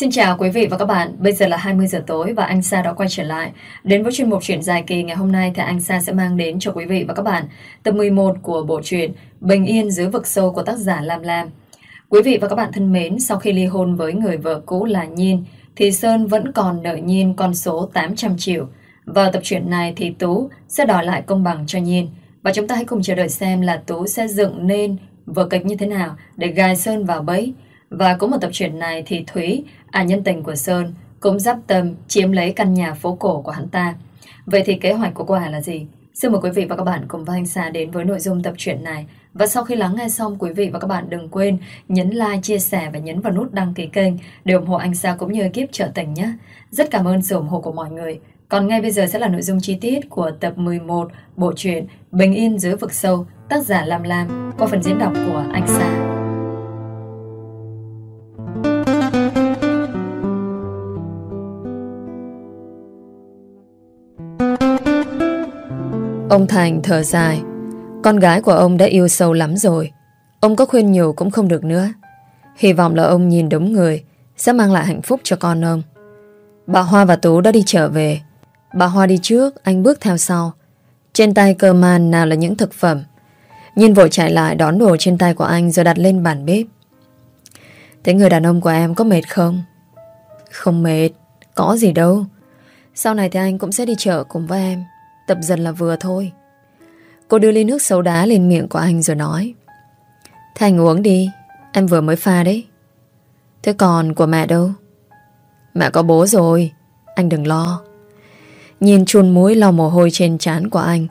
Xin chào quý vị và các bạn, bây giờ là 20 giờ tối và anh Sa đã quay trở lại. Đến với chuyên mục truyện dài kỳ ngày hôm nay thì anh Sa sẽ mang đến cho quý vị và các bạn tập 11 của bộ truyện Bình Yên dưới vực sâu của tác giả Lam Lam. Quý vị và các bạn thân mến, sau khi ly hôn với người vợ cũ là Nhiên thì Sơn vẫn còn nợ Nhiên con số 800 triệu. Vào tập truyện này thì Tú sẽ đòi lại công bằng cho Nhiên. Và chúng ta hãy cùng chờ đợi xem là Tú sẽ dựng nên vở kịch như thế nào để gài Sơn vào bẫy. Và cũng một tập truyện này thì Thúy, à nhân tình của Sơn, cũng dắp tâm chiếm lấy căn nhà phố cổ của hắn ta. Vậy thì kế hoạch của cô Hà là gì? Xin mời quý vị và các bạn cùng với anh Sa đến với nội dung tập truyện này. Và sau khi lắng nghe xong, quý vị và các bạn đừng quên nhấn like, chia sẻ và nhấn vào nút đăng ký kênh để ủng hộ anh Sa cũng như ekip trợ tình nhé. Rất cảm ơn sự ủng hộ của mọi người. Còn ngay bây giờ sẽ là nội dung chi tiết của tập 11 bộ truyện Bình Yên dưới vực sâu, tác giả Lam Lam qua phần diễn đọc của anh Sa. Ông Thành thở dài. Con gái của ông đã yêu sâu lắm rồi. Ông có khuyên nhiều cũng không được nữa. Hy vọng là ông nhìn đúng người, Sẽ mang lại hạnh phúc cho con ông. Bà Hoa và Tú đã đi trở về. Bà Hoa đi trước, Anh bước theo sau. Trên tay cơ man nào là những thực phẩm. Nhìn vội chạy lại đón đồ trên tay của anh Rồi đặt lên bàn bếp. Thế người đàn ông của em có mệt không? Không mệt. Có gì đâu. Sau này thì anh cũng sẽ đi chợ cùng với em. Tập dần là vừa thôi. Cô đưa ly nước sấu đá lên miệng của anh rồi nói thành uống đi, Em vừa mới pha đấy. Thế còn của mẹ đâu? Mẹ có bố rồi, Anh đừng lo. Nhìn chun mũi lau mồ hôi trên trán của anh,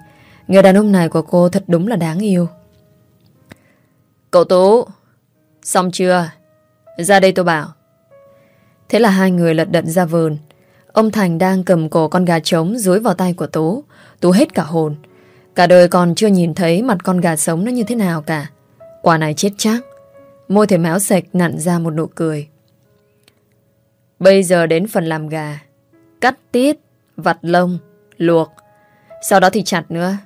Người đàn ông này của cô thật đúng là đáng yêu. Cậu Tú, Xong chưa? Ra đây tôi bảo. Thế là hai người lật đật ra vườn Ông Thành đang cầm cổ con gà trống dúi vào tay của Tú. Tú hết cả hồn. Cả đời còn chưa nhìn thấy mặt con gà sống nó như thế nào cả. Quả này chết chắc. Môi thể méo sạch nặn ra một nụ cười. Bây giờ đến phần làm gà. Cắt tiết Vặt lông, Luộc. Sau đó thì chặt nữa.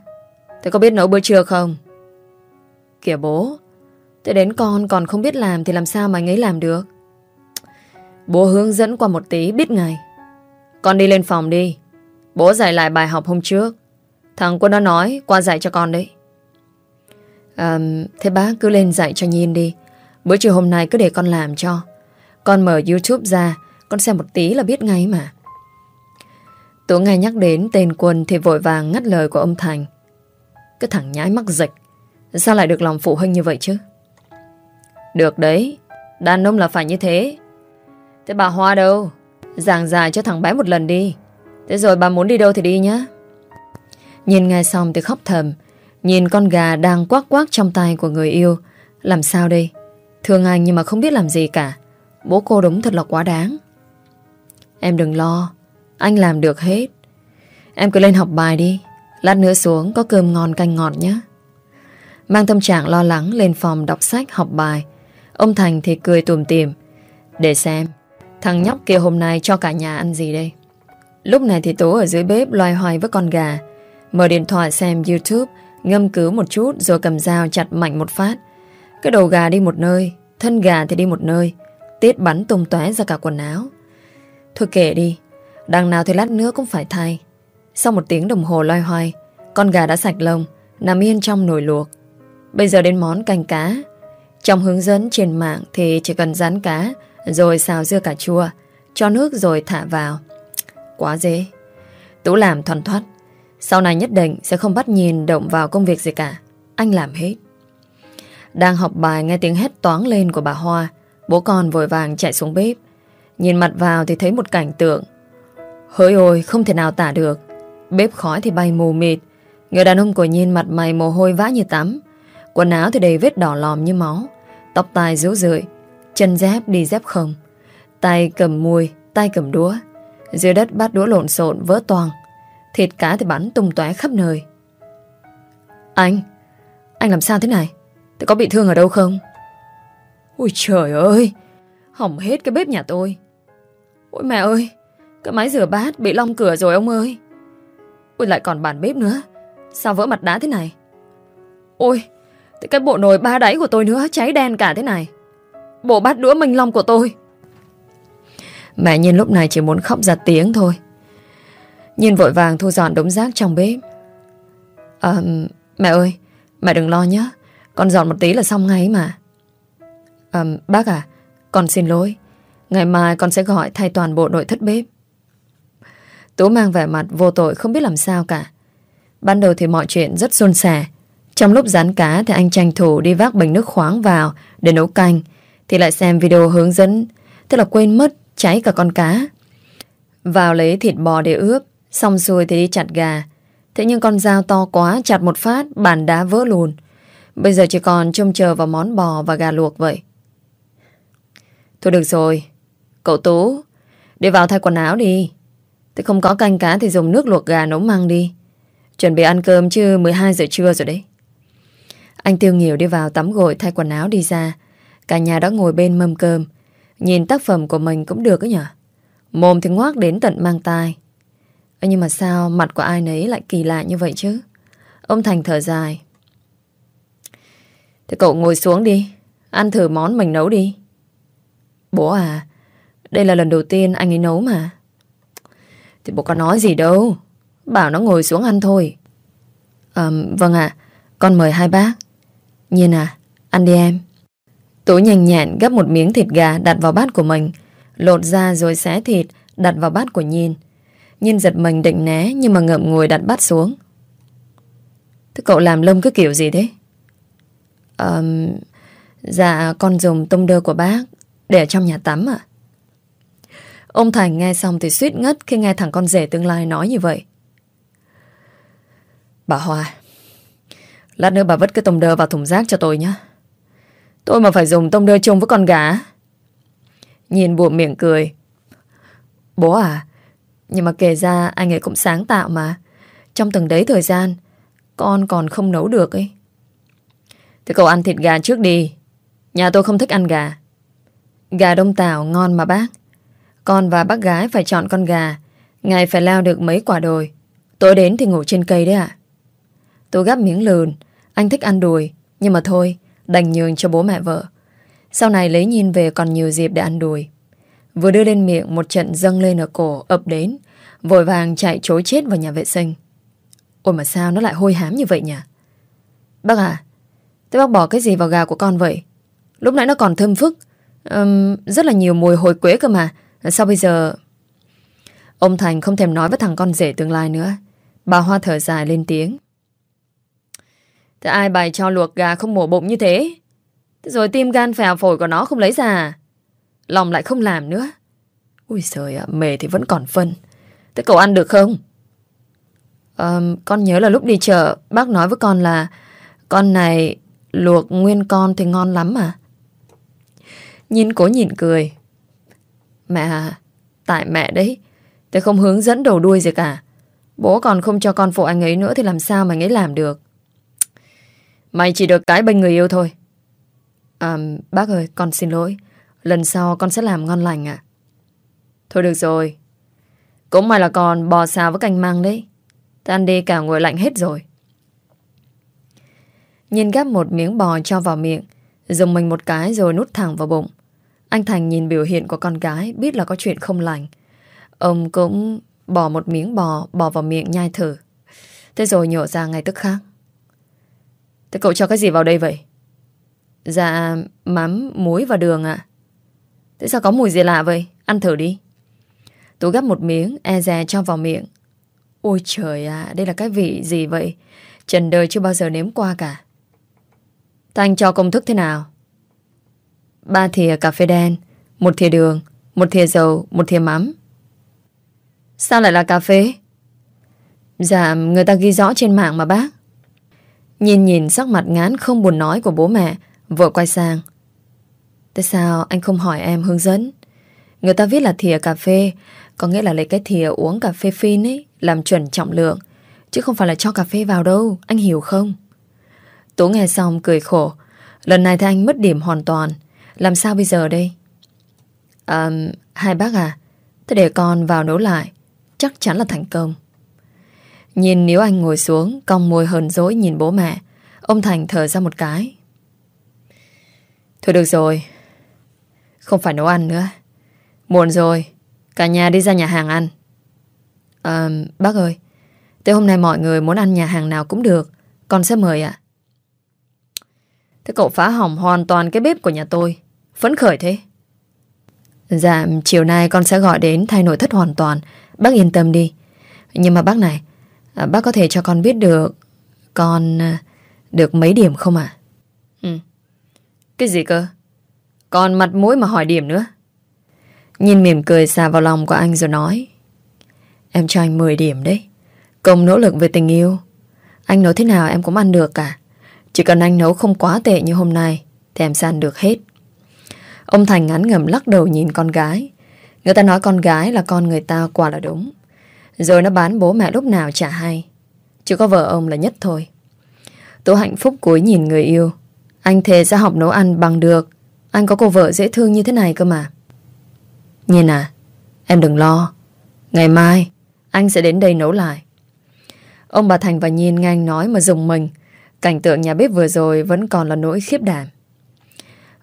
Thế có biết nấu bữa trưa không? Kìa bố. Thế đến con còn không biết làm Thì làm sao mà anh ấy làm được? Bố hướng dẫn qua một tí, biết ngay. Con đi lên phòng đi. Bố dạy lại bài học hôm trước. Thằng Quân nó nói qua dạy cho con đấy. À, Thế bác cứ lên dạy cho Nhiên đi. Bữa chiều hôm nay cứ để con làm cho. Con mở Youtube ra Con xem một tí là biết ngay mà. Tú nghe nhắc đến tên Quân Thì vội vàng ngắt lời của ông Thành. Cái thằng nhái mắc dịch Sao lại được lòng phụ huynh như vậy chứ? Được đấy Đàn ông là phải như thế. Thế bà Hoa đâu? Giảng dài cho thằng bé một lần đi. Thế rồi bà muốn đi đâu thì đi nhá. Nhìn nghe xong thì khóc thầm. Nhìn con gà đang quắc quắc trong tay của người yêu. Làm sao đây? Thương anh nhưng mà không biết làm gì cả. Bố cô đúng thật là quá đáng. Em đừng lo. Anh làm được hết. Em cứ lên học bài đi. Lát nữa xuống có cơm ngon canh ngọt nhé Mang tâm trạng lo lắng lên phòng đọc sách học bài. Ông Thành thì cười tùm tìm. Để xem. Thằng nhóc kia hôm nay cho cả nhà ăn gì đây? Lúc này thì Tố ở dưới bếp loay hoay với con gà. Mở điện thoại xem YouTube, Ngâm cứu một chút rồi cầm dao chặt mạnh một phát. Cái đầu gà đi một nơi, Thân gà thì đi một nơi. Tiết bắn tung tóe ra cả quần áo. Thôi kệ đi, Đằng nào thì lát nữa cũng phải thay. Sau một tiếng đồng hồ loay hoay, Con gà đã sạch lông, Nằm yên trong nồi luộc. Bây giờ đến món canh cá. Trong hướng dẫn trên mạng thì chỉ cần rán cá rồi xào dưa cà chua, Cho nước rồi thả vào. Quá dễ. Tú làm thoăn thoát Sau này nhất định sẽ không bắt nhìn động vào công việc gì cả. Anh làm hết. Đang học bài nghe tiếng hét toáng lên của bà Hoa, Bố con vội vàng chạy xuống bếp. Nhìn mặt vào thì thấy một cảnh tượng. Hỡi ôi, không thể nào tả được. Bếp khói thì bay mù mịt. Người đàn ông của Nhiên mặt mày mồ hôi vã như tắm. Quần áo thì đầy vết đỏ lòm như máu. Tóc tai rũ rượi Chân dép đi dép không. Tay cầm mùi, tay cầm đũa. Dưới đất bát đũa lộn xộn vỡ toàn Thịt cá thì bắn tung tóe khắp nơi. Anh Anh làm sao thế này? Tôi có bị thương ở đâu không? Ôi trời ơi Hỏng hết cái bếp nhà tôi. Ôi mẹ ơi Cái máy rửa bát bị long cửa rồi ông ơi. Ôi lại còn bàn bếp nữa. Sao vỡ mặt đá thế này? Ôi Cái bộ nồi ba đáy của tôi nữa cháy đen cả thế này. Bộ bát đũa minh long của tôi. Mẹ nhìn lúc này chỉ muốn khóc ra tiếng thôi. Nhìn vội vàng thu dọn đống rác trong bếp. À, Mẹ ơi Mẹ đừng lo nhé. Con dọn một tí là xong ngay mà. À, Bác à Con xin lỗi. Ngày mai con sẽ gọi thay toàn bộ nội thất bếp. Tú mang vẻ mặt vô tội không biết làm sao cả. Ban đầu thì mọi chuyện rất xôn xẻ Trong lúc rán cá thì anh tranh thủ đi vác bình nước khoáng vào để nấu canh. Thì lại xem video hướng dẫn Thế là quên mất cháy cả con cá. Vào lấy thịt bò để ướp, Xong xuôi thì đi chặt gà. Thế nhưng con dao to quá, chặt một phát, Bàn đá vỡ lùn Bây giờ chỉ còn trông chờ vào món bò và gà luộc vậy. Thôi được rồi, Cậu Tú, Đi vào thay quần áo đi. Thế không có canh cá thì dùng nước luộc gà nấu măng đi. Chuẩn bị ăn cơm chứ 12 giờ trưa rồi đấy. Anh tiêu nhiều đi vào tắm gội thay quần áo đi ra. Cả nhà đã ngồi bên mâm cơm. Nhìn tác phẩm của mình cũng được ấy nhỉ Mồm thì ngoác đến tận mang tai. Nhưng mà sao mặt của ai nấy lại kỳ lạ như vậy chứ? Ông Thành thở dài. Thế cậu ngồi xuống đi. Ăn thử món mình nấu đi. Bố à Đây là lần đầu tiên anh ấy nấu mà. Thì bố có nói gì đâu. Bảo nó ngồi xuống ăn thôi. À, Vâng ạ. Con mời hai bác. Nhiên à Ăn đi em. Tú nhanh nhẹn gấp một miếng thịt gà đặt vào bát của mình Lột ra rồi xé thịt Đặt vào bát của Nhiên. Nhiên giật mình định né Nhưng mà ngậm ngùi đặt bát xuống. Thế cậu làm lông cái kiểu gì thế? Um, Dạ con dùng tông đơ của bác Để trong nhà tắm à Ông Thành nghe xong thì suýt ngất Khi nghe thằng con rể tương lai nói như vậy. Bà Hoa Lát nữa bà vứt cái tông đơ vào thùng rác cho tôi nhé Tôi mà phải dùng tông đơ chung với con gà Nhìn buộc miệng cười. Bố à Nhưng mà kể ra anh ấy cũng sáng tạo mà. Trong từng đấy thời gian, Con còn không nấu được ấy. Thì cậu ăn thịt gà trước đi. Nhà tôi không thích ăn gà. Gà đông tảo ngon mà bác. Con và bác gái phải chọn con gà. Ngày phải lao được mấy quả đồi. Tối đến thì ngủ trên cây đấy ạ. Tôi gắp miếng lườn. Anh thích ăn đùi, Nhưng mà thôi Đành nhường cho bố mẹ vợ. Sau này lấy nhìn về còn nhiều dịp để ăn đùi. Vừa đưa lên miệng Một trận dâng lên ở cổ ập đến Vội vàng chạy chối chết vào nhà vệ sinh. Ôi mà sao nó lại hôi hám như vậy nhỉ? Bác à Thế bác bỏ cái gì vào gà của con vậy? Lúc nãy nó còn thơm phức. Um, Rất là nhiều mùi hồi quế cơ mà. Sao bây giờ? Ông Thành không thèm nói với thằng con rể tương lai nữa. Bà Hoa thở dài lên tiếng. Thế ai bày cho luộc gà không mổ bụng như thế? Thế rồi tim gan phèo phổi của nó không lấy ra. Lòng lại không làm nữa. Ui trời ạ Mề thì vẫn còn phân. Thế cậu ăn được không? À, Con nhớ là lúc đi chợ Bác nói với con là Con này luộc nguyên con thì ngon lắm mà. Nhìn cố nhìn cười. Mẹ à Tại mẹ đấy. Thế không hướng dẫn đầu đuôi gì cả. Bố còn không cho con phụ anh ấy nữa Thì làm sao mà anh ấy làm được? Mày chỉ được cái bên người yêu thôi. À bác ơi, con xin lỗi. Lần sau con sẽ làm ngon lành à Thôi được rồi. Cũng may là còn bò xào với canh măng đấy. Tan đi cả ngồi lạnh hết rồi. Nhìn gắp một miếng bò cho vào miệng, Dùng mình một cái rồi nút thẳng vào bụng. Anh Thành nhìn biểu hiện của con gái, Biết là có chuyện không lành. Ông cũng bỏ một miếng bò Bỏ vào miệng nhai thử. Thế rồi nhổ ra ngay tức khác Thế cậu cho cái gì vào đây vậy? Dạ, mắm, muối và đường ạ. Thế sao có mùi gì lạ vậy? Ăn thử đi. Tú gắp một miếng, e dè cho vào miệng. Ôi trời ạ, đây là cái vị gì vậy? Trần đời chưa bao giờ nếm qua cả. Thanh cho công thức thế nào? Ba thìa cà phê đen, một thìa đường, một thìa dầu, một thìa mắm. Sao lại là cà phê? Dạ, người ta ghi rõ trên mạng mà bác. Nhìn nhìn sắc mặt ngán không buồn nói của bố mẹ Vội quay sang. Tại sao anh không hỏi em hướng dẫn? Người ta viết là thìa cà phê Có nghĩa là lấy cái thìa uống cà phê phin ấy Làm chuẩn trọng lượng Chứ không phải là cho cà phê vào đâu Anh hiểu không? Tú nghe xong cười khổ. Lần này thì anh mất điểm hoàn toàn Làm sao bây giờ đây? À, Hai bác à Thế để con vào nấu lại Chắc chắn là thành công. Nhìn nếu anh ngồi xuống Cong môi hờn dỗi nhìn bố mẹ. Ông Thành thở ra một cái. Thôi được rồi. Không phải nấu ăn nữa. Muộn rồi. Cả nhà đi ra nhà hàng ăn. À, bác ơi, Thế hôm nay mọi người muốn ăn nhà hàng nào cũng được. Con sẽ mời ạ. Thế cậu phá hỏng hoàn toàn cái bếp của nhà tôi. Phấn khởi thế. Dạ chiều nay con sẽ gọi đến thay nội thất hoàn toàn. Bác yên tâm đi. Nhưng mà bác này à, Bác có thể cho con biết được Con à, được mấy điểm không ạ? Ừ. Cái gì cơ? Còn mặt mũi mà hỏi điểm nữa. Nhìn mỉm cười xà vào lòng của anh rồi nói Em cho anh 10 điểm đấy. Công nỗ lực về tình yêu. Anh nấu thế nào em cũng ăn được cả. Chỉ cần anh nấu không quá tệ như hôm nay Thì em sẽ ăn được hết. Ông Thành ngắn ngầm lắc đầu nhìn con gái. Người ta nói con gái là con người ta quả là đúng rồi nó bán bố mẹ lúc nào chả hay. Chỉ có vợ ông là nhất thôi. Tố hạnh phúc cúi nhìn người yêu. Anh thề sẽ học nấu ăn bằng được. Anh có cô vợ dễ thương như thế này cơ mà. Nhìn à Em đừng lo. Ngày mai Anh sẽ đến đây nấu lại. Ông bà Thành và Nhiên nghe anh nói mà dùng mình. Cảnh tượng nhà bếp vừa rồi vẫn còn là nỗi khiếp đảm.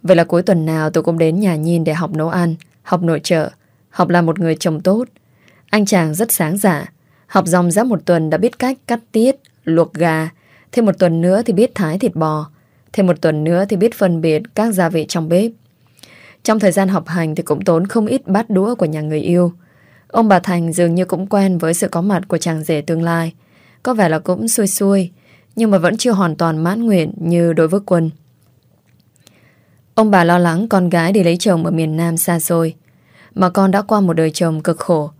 Vậy là cuối tuần nào tôi cũng đến nhà Nhiên để học nấu ăn, học nội trợ, học là một người chồng tốt. Anh chàng rất sáng giả, học dòng ra một tuần đã biết cách cắt tiết, luộc gà, thêm một tuần nữa thì biết thái thịt bò, thêm một tuần nữa thì biết phân biệt các gia vị trong bếp. Trong thời gian học hành thì cũng tốn không ít bát đũa của nhà người yêu. Ông bà Thành dường như cũng quen với sự có mặt của chàng rể tương lai. Có vẻ là cũng xuôi xuôi Nhưng mà vẫn chưa hoàn toàn mãn nguyện Như đối với quân Ông bà lo lắng con gái đi lấy chồng Ở miền Nam xa xôi Mà con đã qua một đời chồng cực khổ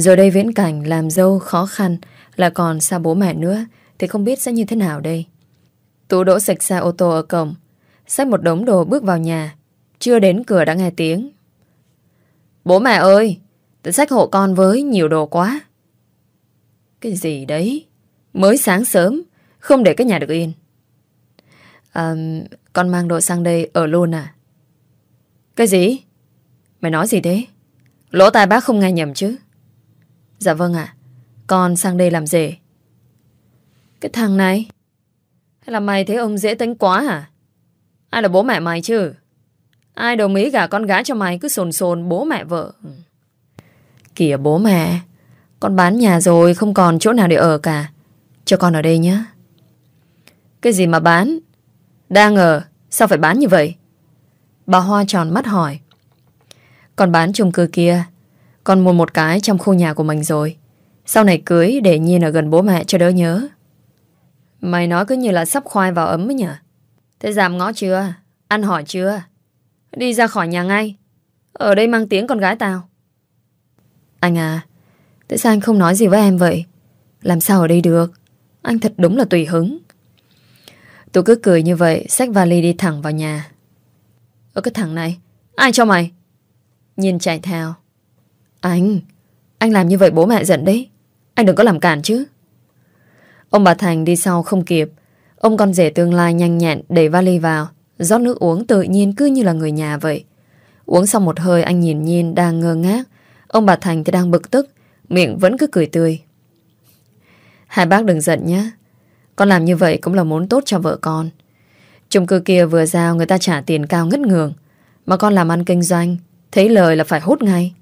rồi đây viễn cảnh làm dâu khó khăn Là còn xa bố mẹ nữa Thì không biết sẽ như thế nào đây? Tú đỗ sạch xe ô tô ở cổng Xách một đống đồ bước vào nhà. Chưa đến cửa đã nghe tiếng. Bố mẹ ơi Tự xách hộ con với nhiều đồ quá. Cái gì đấy? Mới sáng sớm Không để cái nhà được yên. À, Con mang đồ sang đây ở luôn à? Cái gì? Mày nói gì thế? Lỗ tai bác không nghe nhầm chứ. Dạ vâng ạ. Con sang đây làm gì Cái thằng này? Hay là mày thấy ông dễ tính quá hả? Ai là bố mẹ mày chứ? Ai đồng ý gả con gái cho mày Cứ sồn sồn bố mẹ vợ? Kìa bố mẹ, Con bán nhà rồi không còn chỗ nào để ở cả. Cho con ở đây nhé Cái gì mà bán? Đang ở Sao phải bán như vậy? Bà Hoa tròn mắt hỏi. Còn bán chung cư kia con mua một cái trong khu nhà của mình rồi. Sau này cưới để nhiên ở gần bố mẹ cho đỡ nhớ. Mày nói cứ như là sắp khoai vào ấm ấy nhỉ? Thế giảm ngõ chưa? Ăn hỏi chưa? Đi ra khỏi nhà ngay. Ở đây mang tiếng con gái tao. Anh à Tại sao anh không nói gì với em vậy? Làm sao ở đây được? Anh thật đúng là tùy hứng. Tôi cứ cười như vậy, Xách vali đi thẳng vào nhà. Ở cái thằng này, Ai cho mày? Nhìn chạy theo. Anh Anh làm như vậy bố mẹ giận đấy. Anh đừng có làm cản chứ. Ông bà Thành đi sau không kịp. Ông con rể tương lai nhanh nhẹn đẩy vali vào, rót nước uống tự nhiên cứ như là người nhà vậy. Uống xong một hơi anh nhìn Nhiên đang ngơ ngác. Ông bà Thành thì đang bực tức, Miệng vẫn cứ cười tươi. Hai bác đừng giận nhé. Con làm như vậy cũng là muốn tốt cho vợ con. Chung cư kia vừa giao người ta trả tiền cao ngất ngường. Mà con làm ăn kinh doanh, Thấy lời là phải hút ngay.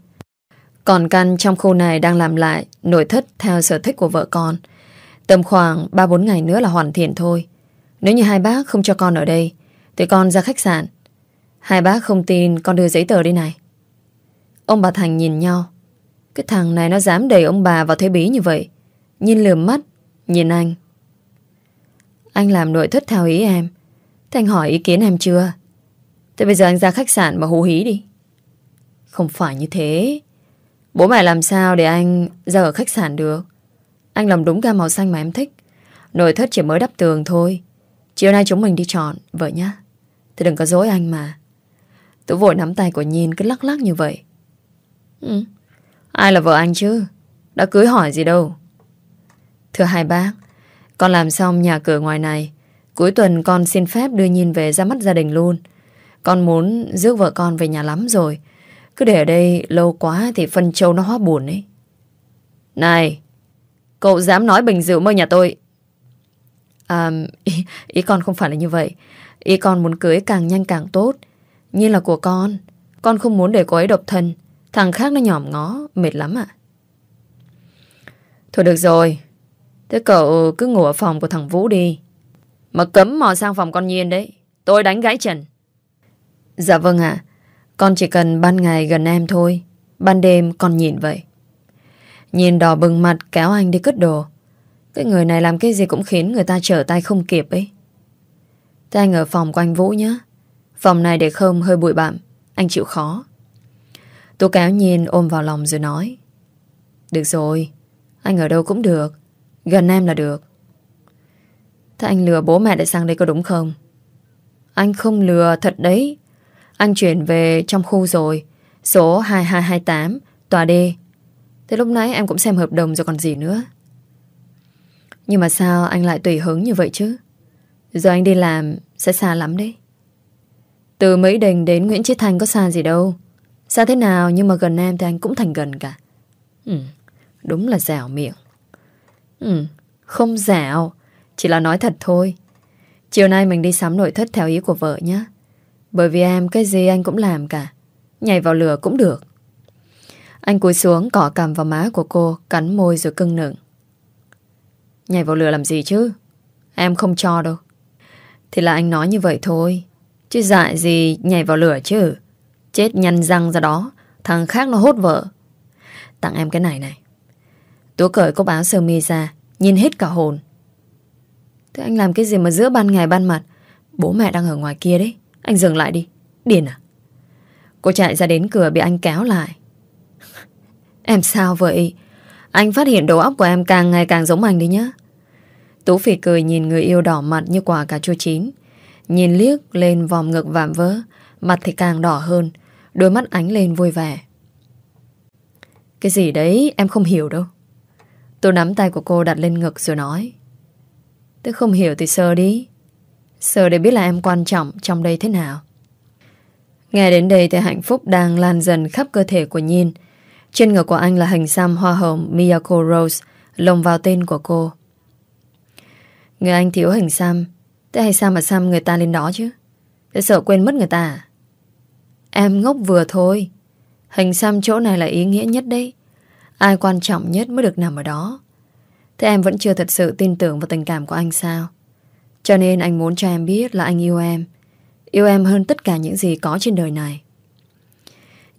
Còn căn trong khu này đang làm lại Nội thất theo sở thích của vợ con. Tầm khoảng 3-4 ngày nữa là hoàn thiện thôi. Nếu như hai bác không cho con ở đây, Thì con ra khách sạn. Hai bác không tin con đưa giấy tờ đi này. Ông bà Thành nhìn nhau. Cái thằng này nó dám đẩy ông bà vào thế bí như vậy. Nhìn lườm mắt, Nhìn anh. Anh làm nội thất theo ý em. Thế anh hỏi ý kiến em chưa? Thế bây giờ anh ra khách sạn mà hú hí đi. Không phải như thế. Bố mẹ làm sao để anh ra ở khách sạn được Anh làm đúng gam màu xanh mà em thích Nội thất chỉ mới đắp tường thôi Chiều nay chúng mình đi chọn Vợ nhá Thì đừng có dối anh mà Tú vội nắm tay của Nhiên cứ lắc lắc như vậy ừ. Ai là vợ anh chứ Đã cưới hỏi gì đâu Thưa hai bác, con làm xong nhà cửa ngoài này. Cuối tuần con xin phép đưa nhìn về ra mắt gia đình luôn. Con muốn rước vợ con về nhà lắm rồi. Cứ để ở đây lâu quá thì phân châu nó hóa buồn ấy. Này, cậu dám nói bình rượu mơ nhà tôi. À, ý, ý con không phải là như vậy. Ý con muốn cưới càng nhanh càng tốt. Như là của con. Con không muốn để cô ấy độc thân. Thằng khác nó nhỏm ngó Mệt lắm ạ Thôi được rồi Thế cậu cứ ngủ ở phòng của thằng Vũ đi Mà cấm mò sang phòng con Nhiên đấy Tôi đánh gãy trần Dạ vâng ạ con chỉ cần ban ngày gần em thôi, Ban đêm con nhìn vậy. Nhìn đỏ bừng mặt, kéo anh đi cất đồ. Cái người này làm cái gì cũng khiến người ta trở tay không kịp ấy. Thế anh ở phòng của anh Vũ nhé Phòng này để không hơi bụi bặm, Anh chịu khó. Tôi kéo nhìn ôm vào lòng rồi nói, Được rồi, Anh ở đâu cũng được, Gần em là được. Thế anh lừa bố mẹ để sang đây có đúng không? Anh không lừa thật đấy. Anh chuyển về trong khu rồi. Số 2228 Tòa D. Thế lúc nãy em cũng xem hợp đồng rồi còn gì nữa. Nhưng mà sao anh lại tùy hứng như vậy chứ? Giờ anh đi làm Sẽ xa lắm đấy. Từ Mỹ Đình đến Nguyễn Chí Thành có xa gì đâu. Xa thế nào nhưng mà gần em thì anh cũng thành gần cả. Ừ, Đúng là dẻo miệng. Ừ, không dẻo Chỉ là nói thật thôi. Chiều nay mình đi sắm nội thất theo ý của vợ nhé bởi vì em cái gì anh cũng làm cả. Nhảy vào lửa cũng được. Anh cúi xuống cỏ cằm vào má của cô, Cắn môi rồi cưng nựng. Nhảy vào lửa làm gì chứ? Em không cho đâu. Thì là anh nói như vậy thôi. Chứ dại gì nhảy vào lửa chứ. Chết nhăn răng ra đó. Thằng khác nó hốt vợ. Tặng em cái này này. Tú cởi cốc áo sơ mi ra, Nhìn hết cả hồn. Thế anh làm cái gì mà giữa ban ngày ban mặt? Bố mẹ đang ở ngoài kia đấy. Anh dừng lại đi. Điền à? Cô chạy ra đến cửa bị anh kéo lại. Em sao vậy? Anh phát hiện đầu óc của em càng ngày càng giống anh đi nhá. Tú phỉ cười nhìn người yêu đỏ mặt như quả cà chua chín. Nhìn liếc lên vòng ngực vạm vỡ, Mặt thì càng đỏ hơn, Đôi mắt ánh lên vui vẻ. Cái gì đấy? Em không hiểu đâu. Tôi nắm tay của cô đặt lên ngực rồi nói. Tôi không hiểu thì sơ đi sợ để biết là em quan trọng trong đây thế nào. Nghe đến đây thì hạnh phúc đang lan dần khắp cơ thể của Nhiên Trên ngực của anh là hình xăm hoa hồng Miyako Rose, Lồng vào tên của cô. Người anh thiếu hình xăm. Thế hay sao mà xăm người ta lên đó chứ? Thế sợ quên mất người ta à? Em ngốc vừa thôi. Hình xăm chỗ này là ý nghĩa nhất đấy. Ai quan trọng nhất mới được nằm ở đó? Thế em vẫn chưa thật sự tin tưởng vào tình cảm của anh sao? Cho nên anh muốn cho em biết là anh yêu em. Yêu em hơn tất cả những gì có trên đời này.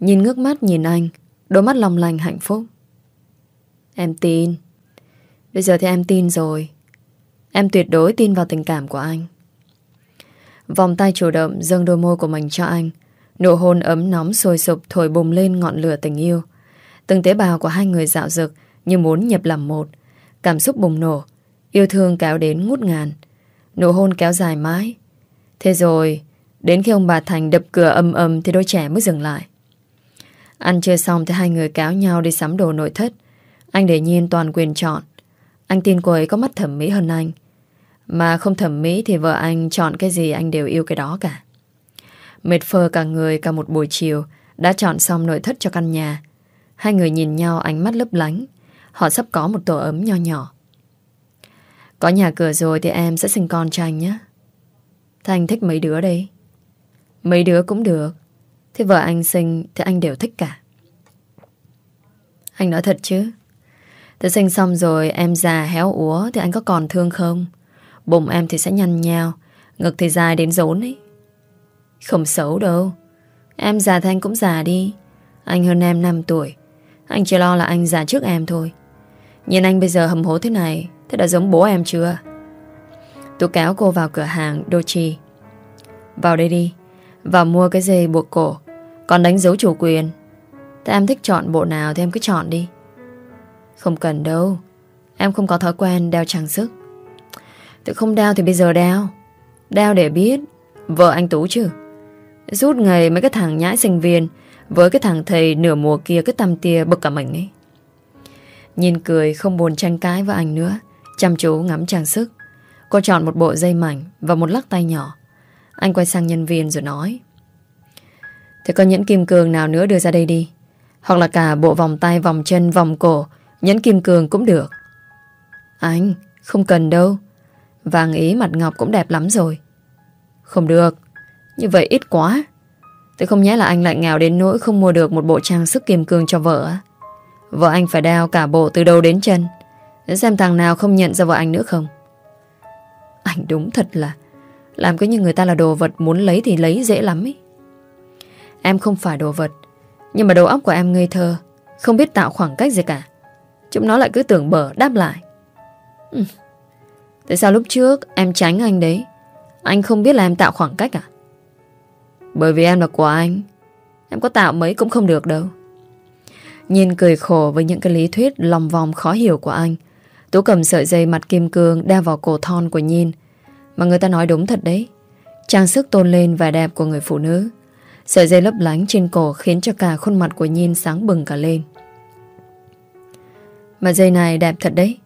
Nhìn ngước mắt nhìn anh, Đôi mắt lòng lành hạnh phúc. Em tin. Bây giờ thì em tin rồi. Em tuyệt đối tin vào tình cảm của anh. Vòng tay chủ động dâng đôi môi của mình cho anh. Nụ hôn ấm nóng sôi sụp thổi bùng lên ngọn lửa tình yêu. Từng tế bào của hai người dạo dực Như muốn nhập làm một. Cảm xúc bùng nổ, Yêu thương kéo đến ngút ngàn. Nụ hôn kéo dài mãi. Thế rồi, Đến khi ông bà Thành đập cửa âm âm Thì đôi trẻ mới dừng lại. Ăn chưa xong thì hai người kéo nhau đi sắm đồ nội thất. Anh để nhiên toàn quyền chọn. Anh tin cô ấy có mắt thẩm mỹ hơn anh. Mà không thẩm mỹ thì vợ anh chọn cái gì anh đều yêu cái đó cả. Mệt phơ cả người cả một buổi chiều, Đã chọn xong nội thất cho căn nhà. Hai người nhìn nhau ánh mắt lấp lánh. Họ sắp có một tổ ấm nho nhỏ. Có nhà cửa rồi thì em sẽ sinh con cho anh nhé. Thành thích mấy đứa đây? Mấy đứa cũng được. Thế vợ anh sinh thì anh đều thích cả. Anh nói thật chứ? Thế sinh xong rồi em già héo úa Thì anh có còn thương không? Bụng em thì sẽ nhăn nhao Ngực thì dài đến rốn ấy. Không xấu đâu. Em già thì anh cũng già đi. Anh hơn em 5 tuổi. Anh chỉ lo là anh già trước em thôi. Nhìn anh bây giờ hầm hố thế này, Thế đã giống bố em chưa? Tôi kéo cô vào cửa hàng Dochi Vào đây đi, Vào mua cái dây buộc cổ, Còn đánh dấu chủ quyền. Thế em thích chọn bộ nào thì em cứ chọn đi. Không cần đâu, Em không có thói quen đeo trang sức. Tự không đeo thì bây giờ đeo Đeo để biết Vợ anh Tú chứ. Rút ngày mấy cái thằng nhãi sinh viên Với cái thằng thầy nửa mùa kia cứ tăm tia bực cả mình ấy. Nhìn cười không buồn tranh cãi với anh nữa. Chăm chú ngắm trang sức. Cô chọn một bộ dây mảnh Và một lắc tay nhỏ. Anh quay sang nhân viên rồi nói Thế có nhẫn kim cương nào nữa đưa ra đây đi? Hoặc là cả bộ vòng tay, vòng chân, vòng cổ Nhẫn kim cương cũng được. Anh, không cần đâu. Vàng ý mặt ngọc cũng đẹp lắm rồi. Không được. Như vậy ít quá. Thế không nhẽ là anh lại nghèo đến nỗi không mua được một bộ trang sức kim cương cho vợ á? Vợ anh phải đeo cả bộ từ đầu đến chân. Để xem thằng nào không nhận ra vợ anh nữa không? Anh đúng thật là, làm cứ như người ta là đồ vật muốn lấy thì lấy dễ lắm ý. Em không phải đồ vật, Nhưng mà đầu óc của em ngây thơ, Không biết tạo khoảng cách gì cả Chúng nó lại cứ tưởng bở, đáp lại ừ. Tại sao lúc trước em tránh anh đấy, Anh không biết là em tạo khoảng cách à Bởi vì em là của anh, Em có tạo mấy cũng không được đâu Nhìn cười khổ với những cái lý thuyết lòng vòng khó hiểu của anh Tú cầm sợi dây mặt kim cương đeo vào cổ thon của Nhìn Mà người ta nói đúng thật đấy Trang sức tôn lên vẻ đẹp của người phụ nữ Sợi dây lấp lánh trên cổ khiến cho cả khuôn mặt của Nhiên sáng bừng cả lên. Mà dây này đẹp thật đấy.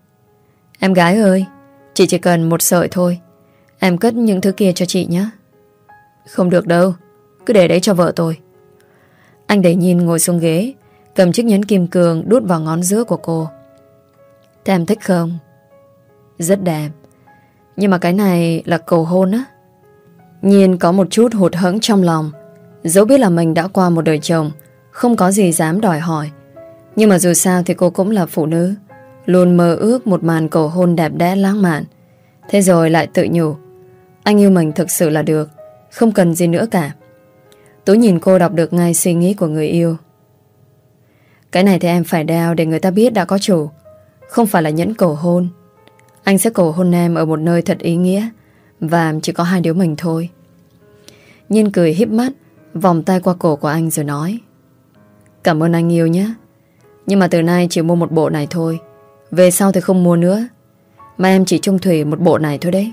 Em gái ơi, chị chỉ cần một sợi thôi. Em cất những thứ kia cho chị nhé. Không được đâu, cứ để đấy cho vợ tôi. Anh để Nhiên ngồi xuống ghế, cầm chiếc nhẫn kim cương đút vào ngón giữa của cô. Thế em thích không? Rất đẹp. Nhưng mà cái này là cầu hôn á. nhìn có một chút hụt hẫng trong lòng Dẫu biết là mình đã qua một đời chồng, Không có gì dám đòi hỏi Nhưng mà dù sao thì cô cũng là phụ nữ, Luôn mơ ước một màn cầu hôn đẹp đẽ lãng mạn Thế rồi lại tự nhủ, Anh yêu mình thực sự là được, Không cần gì nữa cả Tú nhìn cô đọc được ngay suy nghĩ của người yêu cái này thì em phải đeo Để người ta biết đã có chủ. Không phải là nhẫn cầu hôn. Anh sẽ cầu hôn em ở một nơi thật ý nghĩa, Và chỉ có hai đứa mình thôi. Nhiên cười híp mắt, Vòng tay qua cổ của anh rồi nói, Cảm ơn anh yêu nhé. Nhưng mà từ nay chỉ mua một bộ này thôi. Về sau thì không mua nữa. Mà em chỉ trung thủy một bộ này thôi đấy.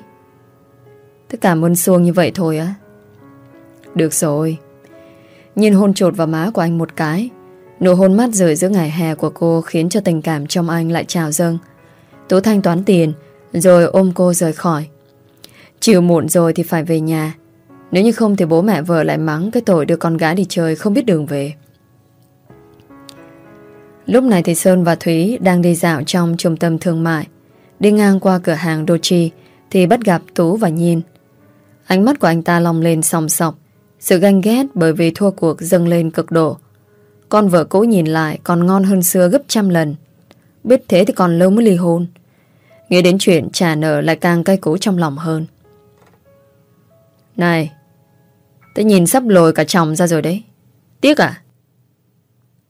Tất cảm ơn xuông như vậy thôi á. Được rồi. Nhìn hôn trột vào má của anh một cái. Nụ hôn mắt rời giữa ngày hè của cô Khiến cho tình cảm trong anh lại trào dâng. Tú thanh toán tiền, Rồi ôm cô rời khỏi. Chiều muộn rồi thì phải về nhà. Nếu như không thì bố mẹ vợ lại mắng Cái tội đưa con gái đi chơi không biết đường về. Lúc này thì Sơn và Thúy Đang đi dạo trong trung tâm thương mại. Đi ngang qua cửa hàng Dochi Thì bắt gặp Tú và Nhiên. Ánh mắt của anh ta long lên sòng sọc. Sự ganh ghét bởi vì thua cuộc dâng lên cực độ. Con vợ cũ nhìn lại, Còn ngon hơn xưa gấp trăm lần Biết thế thì còn lâu mới ly hôn Nghĩ đến chuyện trả nợ lại càng cay cú trong lòng hơn Này, tớ nhìn sắp lồi cả chồng ra rồi đấy. Tiếc à?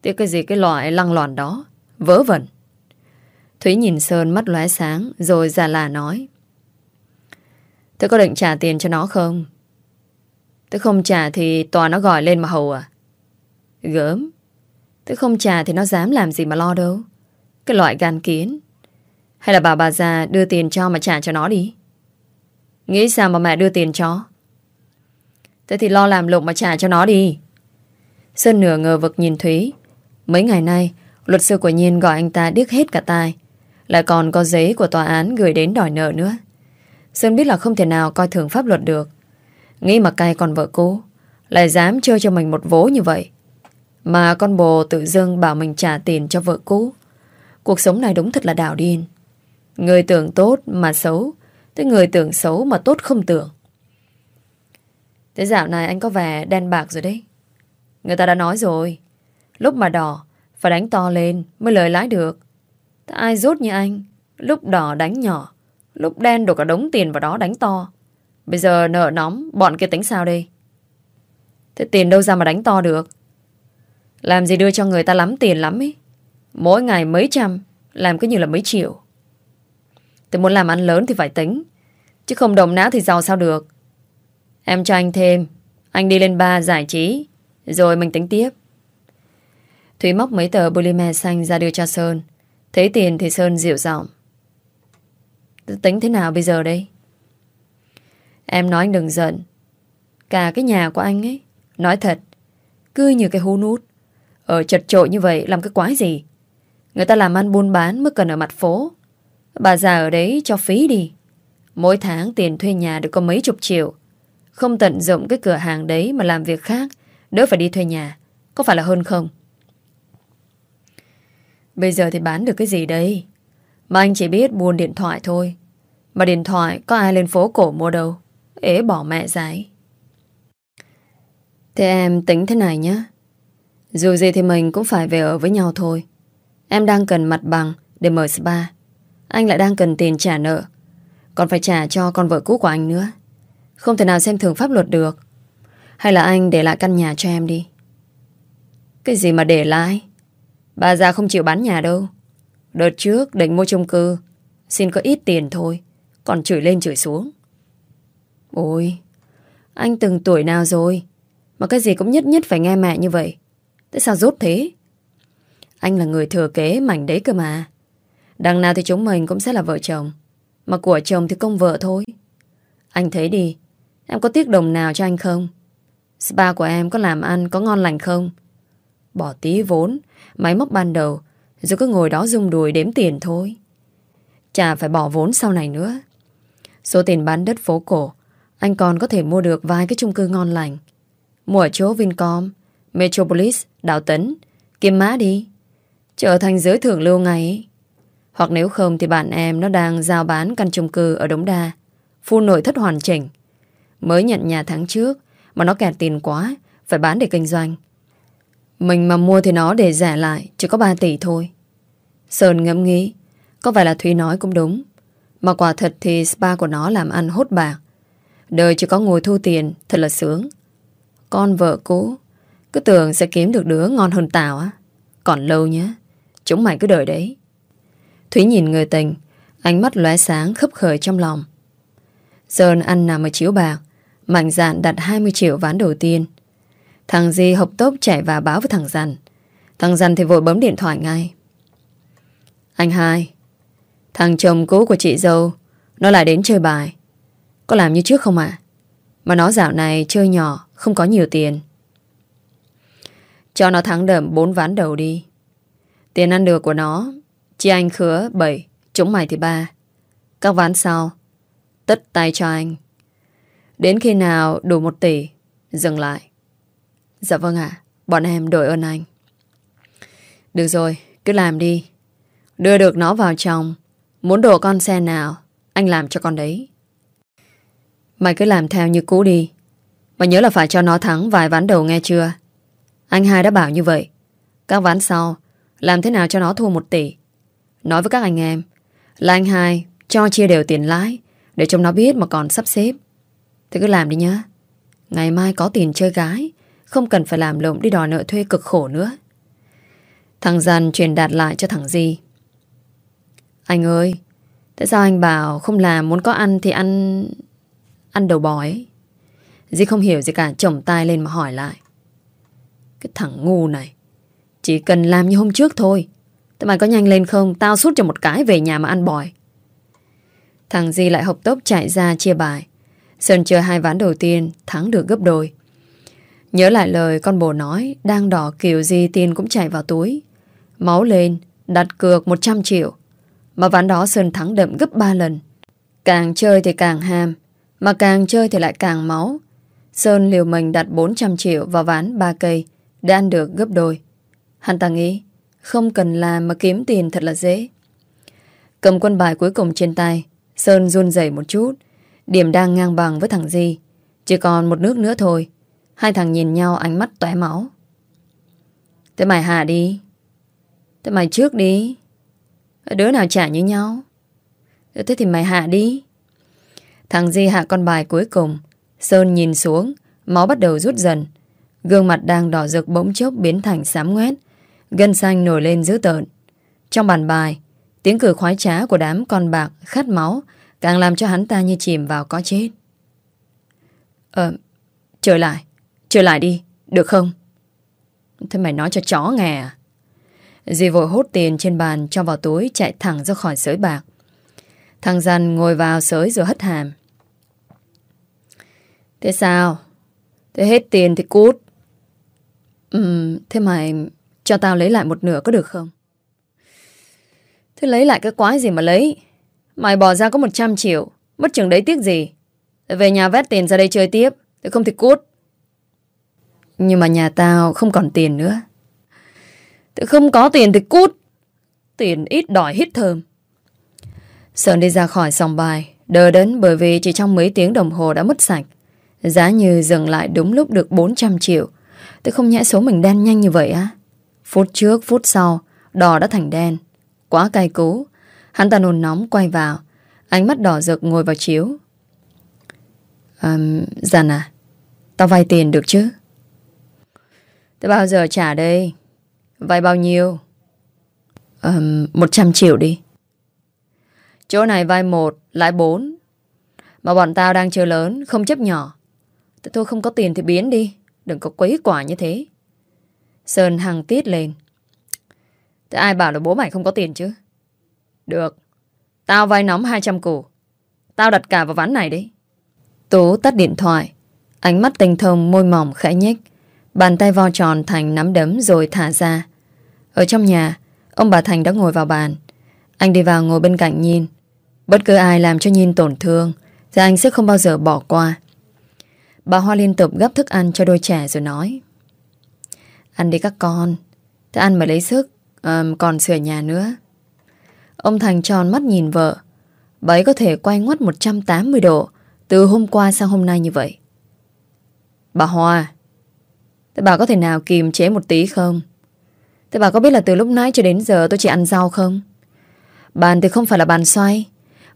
Tiếc cái gì cái loại lăng loàn đó. Vớ vẩn. Thúy nhìn Sơn mắt lóe sáng, rồi già là nói. tớ có định trả tiền cho nó không? tớ không trả thì tòa nó gọi lên mà hầu à? Gớm. Tôi không trả thì nó dám làm gì mà lo đâu. Cái loại gan kiến. Hay là bà bà già đưa tiền cho mà trả cho nó đi? Nghĩ sao mà mẹ đưa tiền cho? Thế thì lo làm lụng mà trả cho nó đi Sơn nửa ngờ vực nhìn Thúy Mấy ngày nay, Luật sư của Nhiên gọi anh ta điếc hết cả tai Lại còn có giấy của tòa án gửi đến đòi nợ nữa Sơn biết là không thể nào coi thường pháp luật được Nghĩ mà cay còn vợ cũ Lại dám chơi cho mình một vố như vậy mà con bồ tự dưng bảo mình trả tiền cho vợ cũ Cuộc sống này đúng thật là đảo điên Người tưởng tốt mà xấu Tới người tưởng xấu mà tốt không tưởng Thế dạo này anh có vẻ đen bạc rồi đấy. Người ta đã nói rồi. Lúc mà đỏ, phải đánh to lên mới lời lái được. Thế ai rốt như anh, lúc đỏ đánh nhỏ, lúc đen đổ cả đống tiền vào đó đánh to. Bây giờ nợ nóng, bọn kia tính sao đây? Thế tiền đâu ra mà đánh to được? Làm gì đưa cho người ta lắm tiền lắm ý. Mỗi ngày mấy trăm, làm cứ như là mấy triệu. Tôi muốn làm ăn lớn thì phải tính. Chứ không đồng não thì giàu sao được. Em cho anh thêm Anh đi lên ba giải trí Rồi mình tính tiếp Thúy móc mấy tờ polymer xanh ra đưa cho Sơn Thấy tiền thì Sơn dịu giọng Tính thế nào bây giờ đây Em nói anh đừng giận Cả cái nhà của anh ấy Nói thật Cứ như cái hú nút ở chật trội như vậy làm cái quái gì Người ta làm ăn buôn bán mới cần ở mặt phố Bà già ở đấy cho phí đi Mỗi tháng tiền thuê nhà được có mấy chục triệu không tận dụng cái cửa hàng đấy mà làm việc khác, đỡ phải đi thuê nhà. Có phải là hơn không? Bây giờ thì bán được cái gì đây? Mà anh chỉ biết buôn điện thoại thôi. Mà điện thoại có ai lên phố cổ mua đâu. Ế bỏ mẹ giải. Thế em tính thế này nhé. Dù gì thì mình cũng phải về ở với nhau thôi. Em đang cần mặt bằng để mở spa. Anh lại đang cần tiền trả nợ. Còn phải trả cho con vợ cũ của anh nữa. Không thể nào xem thường pháp luật được. Hay là anh để lại căn nhà cho em đi. Cái gì mà để lại? Bà già không chịu bán nhà đâu. Đợt trước định mua chung cư. Xin có ít tiền thôi. Còn chửi lên chửi xuống. Ôi, anh từng tuổi nào rồi? Mà cái gì cũng nhất nhất phải nghe mẹ như vậy. Tại sao rốt thế? Anh là người thừa kế mảnh đấy cơ mà. Đằng nào thì chúng mình cũng sẽ là vợ chồng. Mà của chồng thì công vợ thôi. Anh thấy đi, em có tiếc đồng nào cho anh không? Spa của em có làm ăn, có ngon lành không? Bỏ tí vốn, máy móc ban đầu, rồi cứ ngồi đó rung đùi đếm tiền thôi. Chả phải bỏ vốn sau này nữa. Số tiền bán đất phố cổ, anh còn có thể mua được vài cái chung cư ngon lành. Mua ở chỗ Vincom, Metropolis, Đào Tấn, Kim Mã đi. Trở thành giới thưởng lưu ngày Hoặc nếu không thì bạn em nó đang giao bán căn chung cư ở Đống Đa. Phu nội thất hoàn chỉnh. Mới nhận nhà tháng trước mà nó kẹt tiền quá, phải bán để kinh doanh. Mình mà mua thì nó để rẻ lại Chỉ có 3 tỷ thôi Sơn ngẫm nghĩ Có phải là Thúy nói cũng đúng Mà quả thật thì spa của nó làm ăn hốt bạc Đời chỉ có ngồi thu tiền Thật là sướng Con vợ cũ cứ tưởng sẽ kiếm được đứa ngon hơn Tào á Còn lâu nhé Chúng mày cứ đợi đấy Thúy nhìn người tình Ánh mắt lóe sáng khấp khởi trong lòng Sơn ăn nằm ở chiếu bạc Mạnh dạn đặt 20 triệu ván đầu tiên Thằng Di hộp tốc chạy vào báo với thằng dằn, Thằng dằn thì vội bấm điện thoại ngay. Anh hai, thằng chồng cũ của chị dâu, nó lại đến chơi bài. Có làm như trước không ạ? Mà nó dạo này chơi nhỏ, không có nhiều tiền. Cho nó thắng đậm bốn ván đầu đi. Tiền ăn được của nó, chi anh khứa 7, chúng mày thì ba. Các ván sau, tất tay cho anh. Đến khi nào đủ một tỷ, dừng lại. Dạ vâng ạ Bọn em đổi ơn anh Được rồi cứ làm đi Đưa được nó vào trong Muốn đổ con xe nào Anh làm cho con đấy Mày cứ làm theo như cũ đi Mà nhớ là phải cho nó thắng vài ván đầu nghe chưa anh hai đã bảo như vậy. Các ván sau, Làm thế nào cho nó thua một tỷ? Nói với các anh em, Là anh hai cho chia đều tiền lãi, Để trông nó biết mà còn sắp xếp. Thế cứ làm đi nhá. Ngày mai có tiền chơi gái, không cần phải làm lộn đi đòi nợ thuê cực khổ nữa. Thằng Giàn truyền đạt lại cho thằng Di. Anh ơi, Tại sao anh bảo không làm, muốn có ăn thì ăn Ăn đầu bò ấy? Di không hiểu gì cả, chồng tay lên mà hỏi lại. Cái thằng ngu này. Chỉ cần làm như hôm trước thôi. Thế mày có nhanh lên không? Tao sút cho một cái về nhà mà ăn bòi. Thằng Di lại hộp tốc chạy ra chia bài. Sơn chơi hai ván đầu tiên, Thắng được gấp đôi. Nhớ lại lời con bồ nói, Đang đỏ kiểu gì tiền cũng chảy vào túi. Máu lên, Đặt cược 100 triệu. Mà ván đó Sơn thắng đậm gấp 3 lần. Càng chơi thì càng ham, Mà càng chơi thì lại càng máu. Sơn liều mình đặt 400 triệu vào ván 3 cây. Để ăn được gấp đôi. Hắn ta nghĩ, Không cần làm mà kiếm tiền thật là dễ. Cầm quân bài cuối cùng trên tay, Sơn run rẩy một chút. Điểm đang ngang bằng với thằng Di. Chỉ còn một nước nữa thôi. Hai thằng nhìn nhau ánh mắt tóe máu. Thế mày hạ đi. Thế mày trước đi. Đứa nào trả như nhau. Thế thì mày hạ đi. Thằng Di hạ con bài cuối cùng. Sơn nhìn xuống, Máu bắt đầu rút dần. Gương mặt đang đỏ rực bỗng chốc biến thành xám ngoét Gân xanh nổi lên dữ tợn Trong bàn bài Tiếng cười khoái trá của đám con bạc khát máu Càng làm cho hắn ta như chìm vào có chết Ờ Trở lại Trở lại đi, được không? Thế mày nói cho chó nghe à? Dì vội hốt tiền trên bàn cho vào túi chạy thẳng ra khỏi sới bạc. Thằng Dân ngồi vào sới rồi hất hàm. Thế sao? Thế hết tiền thì cút. Ừ, thế mày cho tao lấy lại một nửa có được không? Thế lấy lại cái quái gì mà lấy? Mày bỏ ra có 100 triệu, mất chừng đấy tiếc gì? Về nhà vét tiền ra đây chơi tiếp, thế không thì cút. Nhưng mà nhà tao không còn tiền nữa. Thế không có tiền thì cút. Tiền ít đòi hít thơm. Sơn đi ra khỏi sòng bài, đờ đẫn bởi vì chỉ trong mấy tiếng đồng hồ đã mất sạch. Giá như dừng lại đúng lúc được 400 triệu Tôi không nhẽ số mình đen nhanh như vậy á. Phút trước phút sau Đỏ đã thành đen. Quá cay cú. Hắn ta nôn nóng quay vào. Ánh mắt đỏ rực ngồi vào chiếu. Um, Giàn à Tao vay tiền được chứ? Tới bao giờ trả đây? Vay bao nhiêu? Um, 100 triệu đi. Chỗ này vay một Lãi bốn. Mà bọn tao đang chơi lớn Không chấp nhỏ. Tôi không có tiền thì biến đi. Đừng có quấy quả như thế. Sơn hằng tiết lên. Thế ai bảo là bố mày không có tiền chứ? Được. Tao vay nóng 200 củ. Tao đặt cả vào ván này đi Tú tắt điện thoại. Ánh mắt tinh thông, môi mỏng, khẽ nhếch. Bàn tay vo tròn Thành nắm đấm rồi thả ra. Ở trong nhà, Ông bà Thành đã ngồi vào bàn. Anh đi vào ngồi bên cạnh Nhìn. Bất cứ ai làm cho Nhìn tổn thương, Thì anh sẽ không bao giờ bỏ qua. Bà Hoa liên tục gấp thức ăn cho đôi trẻ rồi nói. Ăn đi các con Thế ăn mà lấy sức à, Còn sửa nhà nữa. Ông Thành tròn mắt nhìn vợ. Bà ấy có thể quay ngoắt 180 độ Từ hôm qua sang hôm nay như vậy. Bà Hoa Thế bà có thể nào kìm chế một tí không? Thế bà có biết là từ lúc nãy cho đến giờ tôi chỉ ăn rau không? Bàn thì không phải là bàn xoay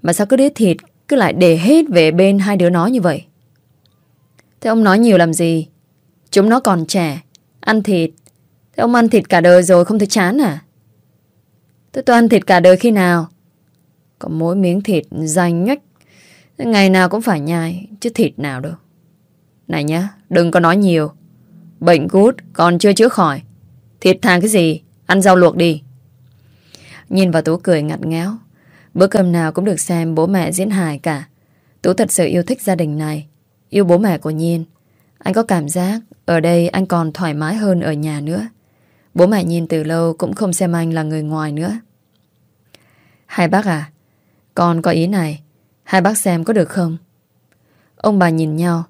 Mà sao cứ đế thịt Cứ lại để hết về bên hai đứa nó như vậy? Thế ông nói nhiều làm gì? Chúng nó còn trẻ, Ăn thịt. Thế ông ăn thịt cả đời rồi không thấy chán à? Thế tôi ăn thịt cả đời khi nào? Có mỗi miếng thịt dành nhách. Ngày nào cũng phải nhai, Chứ thịt nào đâu. Này nhá, đừng có nói nhiều. Bệnh gút còn chưa chữa khỏi. Thịt thang cái gì? Ăn rau luộc đi. Nhìn vào Tú cười ngặt ngáo Bữa cơm nào cũng được xem bố mẹ diễn hài cả. Tú thật sự yêu thích gia đình này. Yêu bố mẹ của Nhiên. Anh có cảm giác Ở đây anh còn thoải mái hơn ở nhà nữa. Bố mẹ Nhiên từ lâu Cũng không xem anh là người ngoài nữa. Hai bác à Con có ý này. Hai bác xem có được không? Ông bà nhìn nhau.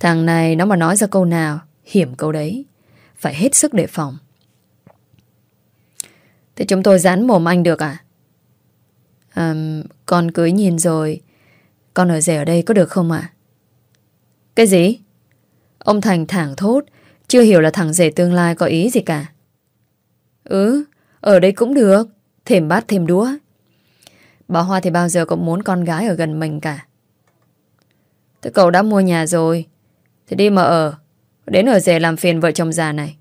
Thằng này nó mà nói ra câu nào, Hiểm câu đấy. Phải hết sức đề phòng. Thế chúng tôi dán mồm anh được à? À Con cưới nhìn rồi. Con ở rể ở đây có được không ạ? Cái gì? Ông Thành thẳng thốt, chưa hiểu là thằng rể tương lai có ý gì cả. Ừ, ở đây cũng được, thêm bát thêm đũa. Bà Hoa thì bao giờ cũng muốn con gái ở gần mình cả. Thế cậu đã mua nhà rồi, thì đi mà ở, đến ở rể làm phiền vợ chồng già này.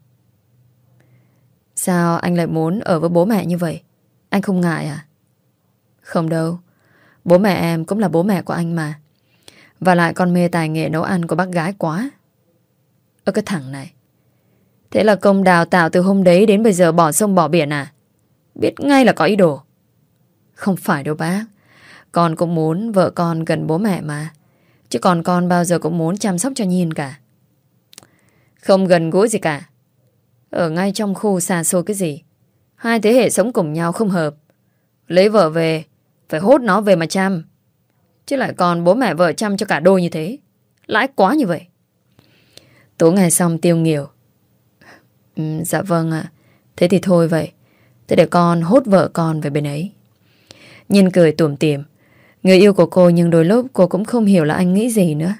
Sao anh lại muốn ở với bố mẹ như vậy? Anh không ngại à? Không đâu, bố mẹ em cũng là bố mẹ của anh mà. Và lại con mê tài nghệ nấu ăn của bác gái quá. Ơ, cái thằng này. Thế là công đào tạo từ hôm đấy đến bây giờ bỏ sông bỏ biển à? Biết ngay là có ý đồ. Không phải đâu bác. Con cũng muốn vợ con gần bố mẹ mà. Chứ còn con bao giờ cũng muốn chăm sóc cho Nhiên cả. Không gần gũi gì cả. Ở ngay trong khu xa xôi cái gì. Hai thế hệ sống cùng nhau không hợp. Lấy vợ về, Phải hốt nó về mà chăm. Chứ lại còn bố mẹ vợ chăm cho cả đôi như thế. Lãi quá như vậy. Tối ngày xong tiêu nghiều ừ, Dạ vâng ạ. Thế thì thôi vậy. Thế để con hốt vợ con về bên ấy. Nhìn cười tủm tỉm. Người yêu của cô nhưng đôi lúc cô cũng không hiểu là anh nghĩ gì nữa.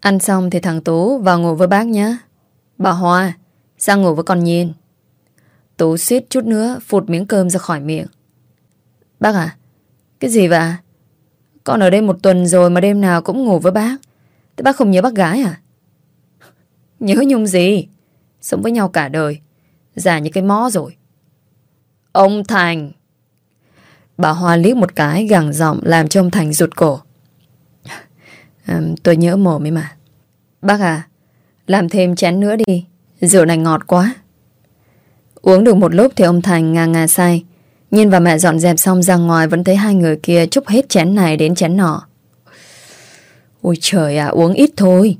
Ăn xong thì thằng Tú vào ngủ với bác nhé Bà Hoa Sang ngủ với con Nhiên. Tú suýt chút nữa Phụt miếng cơm ra khỏi miệng. Bác à cái gì vậy? Con ở đây một tuần rồi mà đêm nào cũng ngủ với bác. Thế bác không nhớ bác gái à? Nhớ nhung gì? Sống với nhau cả đời. Già như cái mó rồi. Ông Thành. Bà Hoa liếc một cái gằn giọng Làm cho ông Thành rụt cổ. À, Tôi nhớ mồm ấy mà. Bác à Làm thêm chén nữa đi. Rượu này ngọt quá. Uống được một lúc thì ông Thành ngà ngà say. Nhìn và mẹ dọn dẹp xong ra ngoài, Vẫn thấy hai người kia chúc hết chén này đến chén nọ. Ôi trời ạ, uống ít thôi.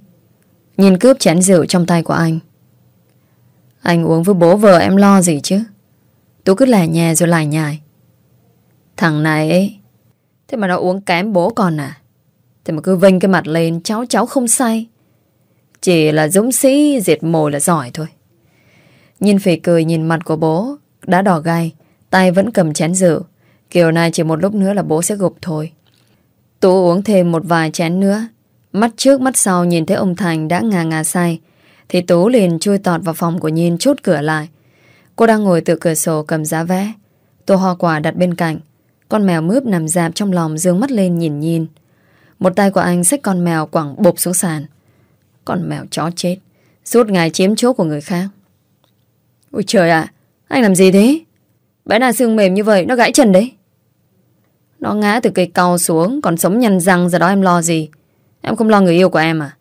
Nhìn cướp chén rượu trong tay của anh. Anh uống với bố vợ em lo gì chứ? Tú cứ lẻ nhè rồi lại nhài Thằng này ấy, Thế mà nó uống kém bố còn à? Thế mà cứ vênh cái mặt lên, Cháu cháu không say. Chỉ là dũng sĩ, diệt mồi là giỏi thôi. Nhìn phỉ cười nhìn mặt của bố, Đã đỏ gai. Tay vẫn cầm chén rượu. Kiểu này chỉ một lúc nữa là bố sẽ gục thôi. Tú uống thêm một vài chén nữa. Mắt trước mắt sau nhìn thấy ông Thành đã ngà ngà say, Thì Tú liền chui tọt vào phòng của Nhiên chốt cửa lại. Cô đang ngồi từ cửa sổ cầm giá vé. Tô hoa quả đặt bên cạnh. Con mèo mướp nằm dạp trong lòng dương mắt lên nhìn Nhiên. Một tay của anh xách con mèo quẳng bộp xuống sàn. Con mèo chó chết. Suốt ngày chiếm chỗ của người khác. Ôi trời ạ, Anh làm gì thế? Bé nào xương mềm như vậy, nó gãy chân đấy. Nó ngã từ cây cao xuống, Còn sống nhăn răng, giờ đó em lo gì? Em không lo người yêu của em à?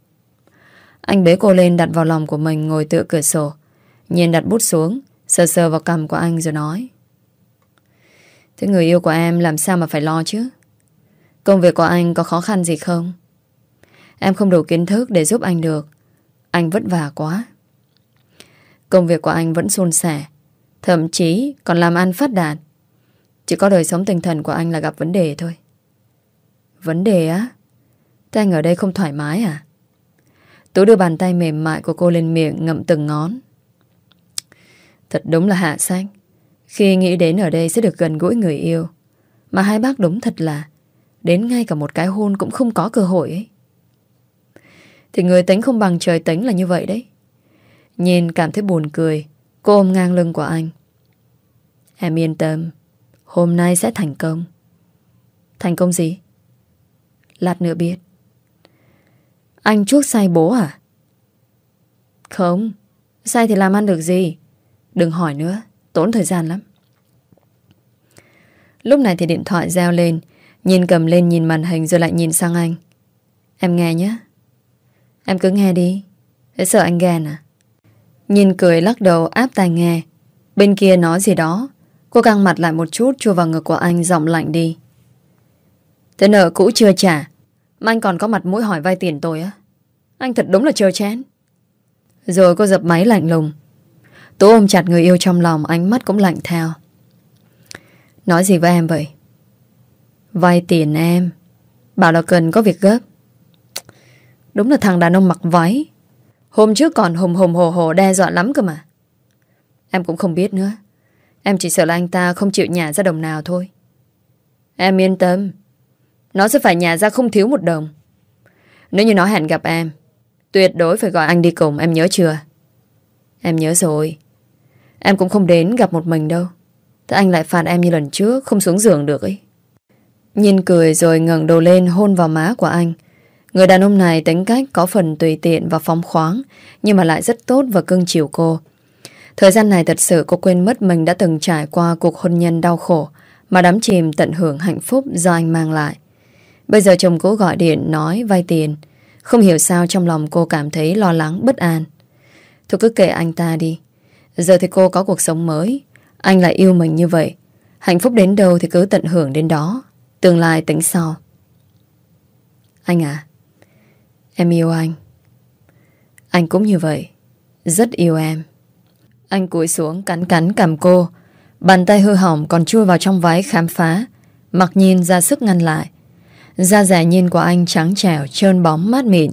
Anh bế cô lên đặt vào lòng của mình, Ngồi tựa cửa sổ. Nhìn đặt bút xuống, Sờ sờ vào cầm của anh rồi nói. Thế người yêu của em làm sao mà phải lo chứ? Công việc của anh có khó khăn gì không? Em không đủ kiến thức để giúp anh được. Anh vất vả quá. Công việc của anh vẫn suôn sẻ. Thậm chí còn làm ăn phát đạt. Chỉ có đời sống tinh thần của anh là gặp vấn đề thôi. Vấn đề á? Thế anh ở đây không thoải mái à? Tú đưa bàn tay mềm mại của cô lên miệng ngậm từng ngón. Thật đúng là hạ xanh Khi nghĩ đến ở đây sẽ được gần gũi người yêu. Mà hai bác đúng thật là, Đến ngay cả một cái hôn cũng không có cơ hội ấy. Thì người tính không bằng trời tính là như vậy đấy. Nhìn cảm thấy buồn cười Cô ôm ngang lưng của anh. Em yên tâm, Hôm nay sẽ thành công. Thành công gì? Lát nữa biết. Anh chuốc say bố à? Không, Say thì làm ăn được gì? Đừng hỏi nữa, Tốn thời gian lắm. Lúc này thì điện thoại reo lên, Nhìn cầm lên nhìn màn hình rồi lại nhìn sang anh. Em nghe nhé. Em cứ nghe đi Để sợ anh ghen à? Nhìn cười lắc đầu áp tai nghe. Bên kia nói gì đó. Cô căng mặt lại một chút, chua vào ngực của anh, giọng lạnh đi. Thế nợ cũ chưa trả? Mà anh còn có mặt mũi hỏi vay tiền tôi á. Anh thật đúng là chờ chén. Rồi cô dập máy lạnh lùng. Tú ôm chặt người yêu trong lòng, Ánh mắt cũng lạnh theo. Nói gì với em vậy? Vay tiền em. Bảo là cần có việc gấp. Đúng là thằng đàn ông mặc váy. Hôm trước còn hùng hùng hồ hồ đe dọa lắm cơ mà. Em cũng không biết nữa. Em chỉ sợ là anh ta không chịu nhả ra đồng nào thôi. Em yên tâm. Nó sẽ phải nhả ra không thiếu một đồng. Nếu như nó hẹn gặp em, Tuyệt đối phải gọi anh đi cùng, Em nhớ chưa? Em nhớ rồi. Em cũng không đến gặp một mình đâu. Thế anh lại phạt em như lần trước, Không xuống giường được ấy. Nhìn cười rồi ngẩng đầu lên hôn vào má của anh. Người đàn ông này tính cách có phần tùy tiện và phóng khoáng, Nhưng mà lại rất tốt và cưng chiều cô. Thời gian này thật sự cô quên mất mình đã từng trải qua cuộc hôn nhân đau khổ, Mà đắm chìm tận hưởng hạnh phúc do anh mang lại. Bây giờ chồng cô gọi điện nói vay tiền. Không hiểu sao trong lòng cô cảm thấy lo lắng, bất an. Thôi cứ kệ anh ta đi. Giờ thì cô có cuộc sống mới. Anh lại yêu mình như vậy. Hạnh phúc đến đâu thì cứ tận hưởng đến đó. Tương lai tính sau. Anh à Em yêu anh. Anh cũng như vậy. Rất yêu em. Anh cúi xuống cắn cắn cầm cô. Bàn tay hư hỏng còn chui vào trong váy khám phá. Mặc nhìn ra sức ngăn lại. Da rẻ nhìn của anh trắng trẻo, Trơn bóng, mát mịn.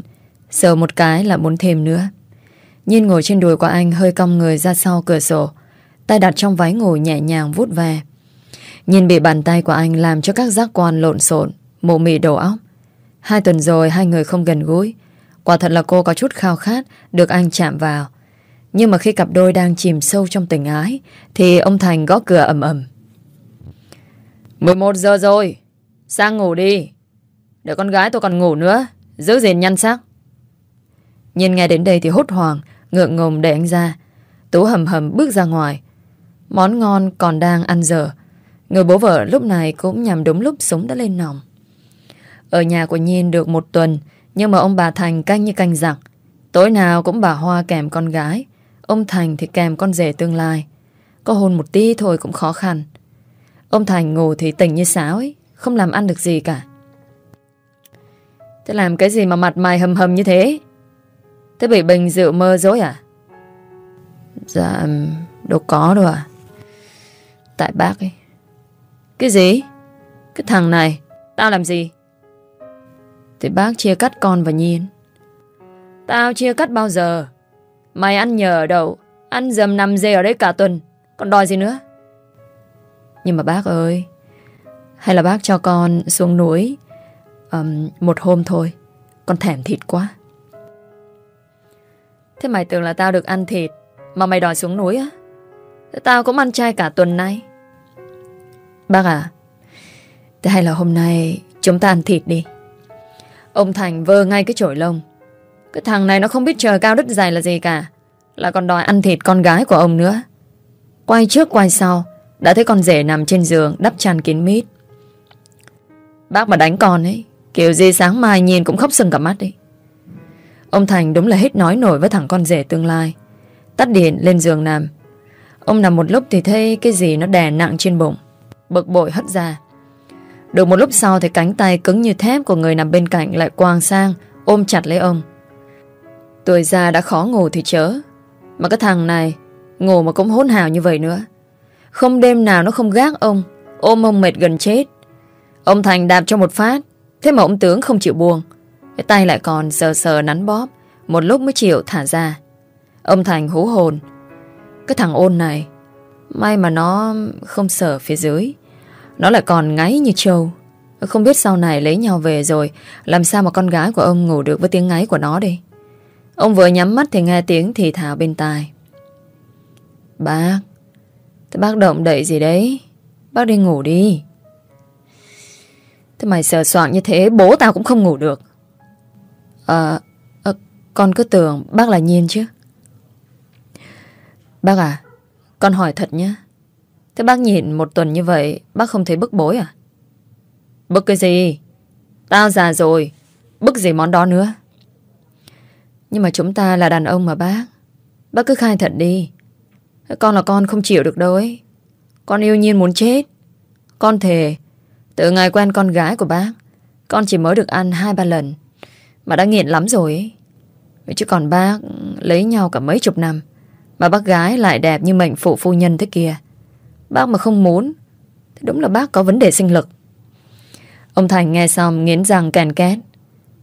Sờ một cái là muốn thêm nữa. Nhiên ngồi trên đùi của anh hơi cong người ra sau cửa sổ. Tay đặt trong váy ngủ nhẹ nhàng vút về Nhìn bị bàn tay của anh làm cho các giác quan lộn xộn, Mụ mị đầu óc. Hai tuần rồi, hai người không gần gũi. Quả thật là cô có chút khao khát, Được anh chạm vào. Nhưng mà khi cặp đôi đang chìm sâu trong tình ái, Thì ông Thành gõ cửa ầm ầm. 11 giờ rồi, Sang ngủ đi. Để con gái tôi còn ngủ nữa, Giữ gìn nhăn sắc. Nhìn nghe đến đây thì hốt hoảng, Ngượng ngùng để anh ra. Tú hầm hầm bước ra ngoài. Món ngon còn đang ăn dở. Người bố vợ lúc này cũng nhằm đúng lúc súng đã lên nòng ở nhà của Nhiên được một tuần, Nhưng mà ông bà Thành canh như canh giặc. Tối nào cũng bà Hoa kèm con gái, Ông Thành thì kèm con rể tương lai. Có hôn một tí thôi cũng khó khăn. Ông Thành ngủ thì tỉnh như sáo ấy, Không làm ăn được gì cả. Thế làm cái gì mà mặt mày hầm hầm như thế? Thế bị bình rượu mơ dối à? Dạ Đâu có đâu à Tại bác ấy. Cái gì? Cái thằng này, Tao làm gì? Thì bác chia cắt con và Nhiên Tao chia cắt bao giờ? Mày ăn nhờ ở đâu? Ăn dầm nằm dê ở đấy cả tuần. Còn đòi gì nữa? Nhưng mà bác ơi Hay là bác cho con xuống núi um, Một hôm thôi. Con thèm thịt quá. Thế mày tưởng là tao được ăn thịt Mà mày đòi xuống núi á? Tao cũng ăn chay cả tuần nay. Bác à Thế hay là hôm nay Chúng ta ăn thịt đi Ông Thành vơ ngay cái chổi lông. Cái thằng này nó không biết trời cao đất dày là gì cả. Là còn đòi ăn thịt con gái của ông nữa. Quay trước quay sau, Đã thấy con rể nằm trên giường Đắp chăn kín mít. Bác mà đánh con ấy, Kiểu gì sáng mai nhìn cũng khóc sưng cả mắt đi Ông Thành đúng là hết nói nổi với thằng con rể tương lai. Tắt điện lên giường nằm. Ông nằm một lúc thì thấy cái gì nó đè nặng trên bụng, Bực bội hất ra. Được một lúc sau thì cánh tay cứng như thép của người nằm bên cạnh lại quàng sang, Ôm chặt lấy ông. Tuổi già đã khó ngủ thì chớ. Mà cái thằng này, Ngủ mà cũng hỗn hào như vậy nữa. Không đêm nào nó không gác ông, Ôm ông mệt gần chết. Ông Thành đạp cho một phát, Thế mà ông tướng không chịu buông. Cái tay lại còn sờ sờ nắn bóp, Một lúc mới chịu thả ra. Ông Thành hú hồn. Cái thằng ôn này, May mà nó không sờ phía dưới. Nó lại còn ngáy như trâu. Không biết sau này lấy nhau về rồi Làm sao mà con gái của ông ngủ được với tiếng ngáy của nó đi? Ông vừa nhắm mắt thì nghe tiếng thì thào bên tai. Bác Thế bác động đậy gì đấy? Bác đi ngủ đi. Thế mày sờ soạn như thế Bố tao cũng không ngủ được. Ờ à, Con cứ tưởng bác là Nhiên chứ. Bác à Con hỏi thật nhé Thế bác nhìn một tuần như vậy, Bác không thấy bức bối à? Bức cái gì? Tao già rồi, Bức gì món đó nữa? Nhưng mà chúng ta là đàn ông mà bác. Bác cứ khai thật đi. Con là con không chịu được đâu ấy. Con yêu nhiên muốn chết. Con thề, từ ngày quen con gái của bác, Con chỉ mới được ăn hai ba lần, Mà đã nghiện lắm rồi ấy. Chứ còn bác lấy nhau cả mấy chục năm, Mà bác gái lại đẹp như mệnh phụ phu nhân thế kia. Bác mà không muốn, Thì đúng là bác có vấn đề sinh lực. Ông Thành nghe xong nghiến răng kèn két.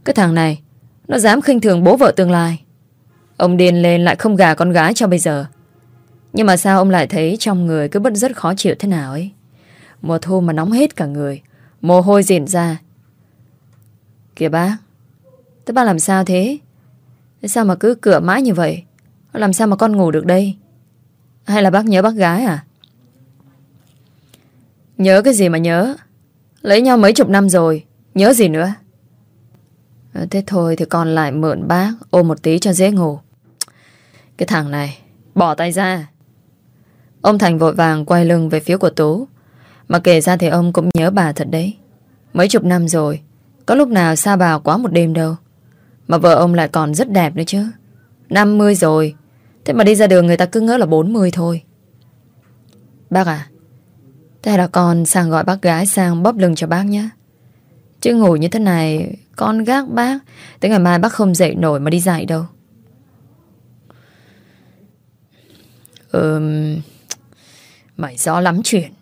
Cái thằng này, Nó dám khinh thường bố vợ tương lai. Ông điên lên lại không gà con gái cho bây giờ. Nhưng mà sao ông lại thấy trong người cứ bất rất khó chịu thế nào ấy? Mùa thu mà nóng hết cả người, Mồ hôi diễn ra. Kìa bác, Thế bác làm sao thế Sao mà cứ cửa mãi như vậy? Làm sao mà con ngủ được đây? Hay là bác nhớ bác gái à? Nhớ cái gì mà nhớ? Lấy nhau mấy chục năm rồi, Nhớ gì nữa? Ờ, thế thôi thì con lại mượn bác, Ôm một tí cho dễ ngủ. Cái thằng này, Bỏ tay ra. Ông Thành vội vàng quay lưng về phía của Tú. Mà kể ra thì ông cũng nhớ bà thật đấy. Mấy chục năm rồi, Có lúc nào xa bà quá một đêm đâu. Mà vợ ông lại còn rất đẹp nữa chứ. 50 rồi, Thế mà đi ra đường người ta cứ ngỡ là 40 thôi. Bác à Thế là con sang gọi bác gái sang bóp lưng cho bác nhé. Chứ ngủ như thế này, Con gác bác, Tới ngày mai bác không dậy nổi mà đi dạy đâu. Ừm, Mày rõ lắm chuyện.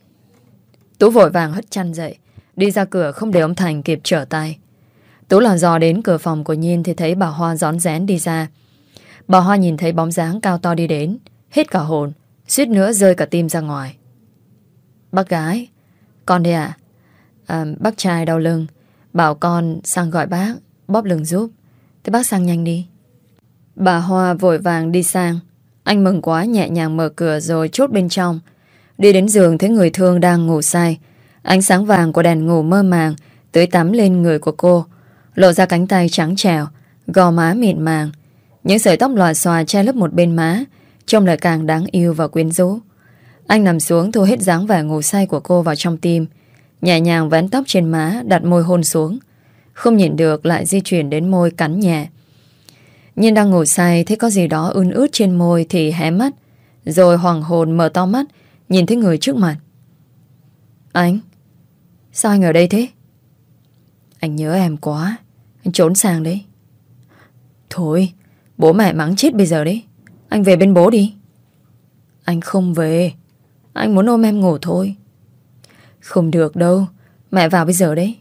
Tú vội vàng hất chăn dậy, Đi ra cửa không để ông Thành kịp trở tay. Tú lò dò đến cửa phòng của Nhiên Thì thấy bà Hoa gión rén đi ra. Bà Hoa nhìn thấy bóng dáng cao to đi đến, Hết cả hồn, Suýt nữa rơi cả tim ra ngoài. Bác gái, Con đây à? à Bác trai đau lưng, Bảo con sang gọi bác, Bóp lưng giúp. Thế bác sang nhanh đi. Bà Hoa vội vàng đi sang. Anh mừng quá, nhẹ nhàng mở cửa rồi chốt bên trong. Đi đến giường thấy người thương đang ngủ say. Ánh sáng vàng của đèn ngủ mơ màng Tưới tắm lên người của cô, Lộ ra cánh tay trắng trèo Gò má mịn màng. Những sợi tóc lòa xòa che lấp một bên má, Trông lại càng đáng yêu và quyến rũ. Anh nằm xuống thu hết dáng vẻ ngủ say của cô vào trong tim. Nhẹ nhàng vén tóc trên má, Đặt môi hôn xuống. Không nhìn được lại di chuyển đến môi cắn nhẹ. Nhiên đang ngủ say, Thấy có gì đó ươn ướt trên môi Thì hé mắt. Rồi hoàng hồn mở to mắt, Nhìn thấy người trước mặt. Anh, Sao anh ở đây thế? Anh nhớ em quá. Anh trốn sang đấy. Thôi, Bố mẹ mắng chết bây giờ đấy. Anh về bên bố đi. Anh không về. Anh muốn ôm em ngủ thôi. Không được đâu, Mẹ vào bây giờ đấy.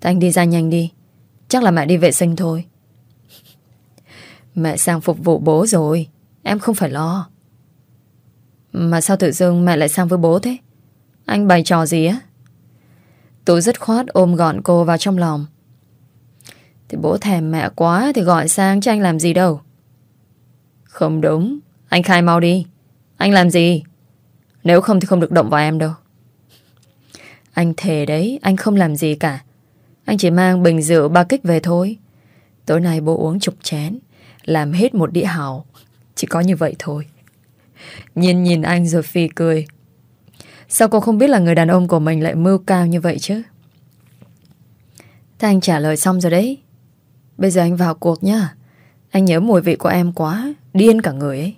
Thì anh đi ra nhanh đi. Chắc là mẹ đi vệ sinh thôi. Mẹ sang phục vụ bố rồi, Em không phải lo. Mà sao tự dưng mẹ lại sang với bố thế? Anh bày trò gì á? Tú dứt khoát ôm gọn cô vào trong lòng. Thì bố thèm mẹ quá Thì gọi sang cho anh làm gì đâu. Không đúng, Anh khai mau đi. Anh làm gì? Nếu không thì không được động vào em đâu. Anh thề đấy, Anh không làm gì cả. Anh chỉ mang bình rượu ba kích về thôi. Tối nay bố uống chục chén, Làm hết một đĩa hào. Chỉ có như vậy thôi. Nhìn nhìn anh rồi phi cười. Sao cô không biết là người đàn ông của mình lại mưu cao như vậy chứ? Thế anh trả lời xong rồi đấy. Bây giờ anh vào cuộc nhá. Anh nhớ mùi vị của em quá, Điên cả người ấy.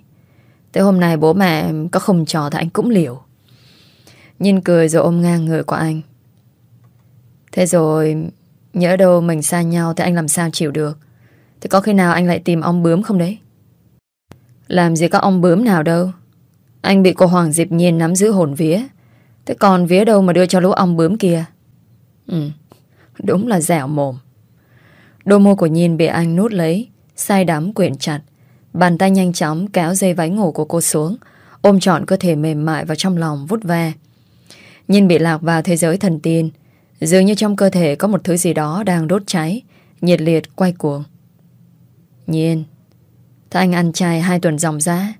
Thế hôm nay bố mẹ có không trò thì anh cũng liều. Nhìn cười rồi ôm ngang người của anh. Thế rồi Nhớ đâu mình xa nhau Thì anh làm sao chịu được? Thế có khi nào anh lại tìm ông bướm không đấy? Làm gì có ông bướm nào đâu. Anh bị cô Hoàng Diệp Nhiên nắm giữ hồn vía. Thế còn vía đâu mà đưa cho lũ ong bướm kia? Ừ Đúng là dẻo mồm. Đôi môi của Nhiên bị anh nút lấy Sai đắm quyện chặt. Bàn tay nhanh chóng kéo dây váy ngủ của cô xuống. Ôm trọn cơ thể mềm mại vào trong lòng vút ve. Nhìn bị lạc vào thế giới thần tiên, Dường như trong cơ thể có một thứ gì đó đang đốt cháy, Nhiệt liệt quay cuồng. Nhiên, Thế anh ăn chay hai tuần dòng giá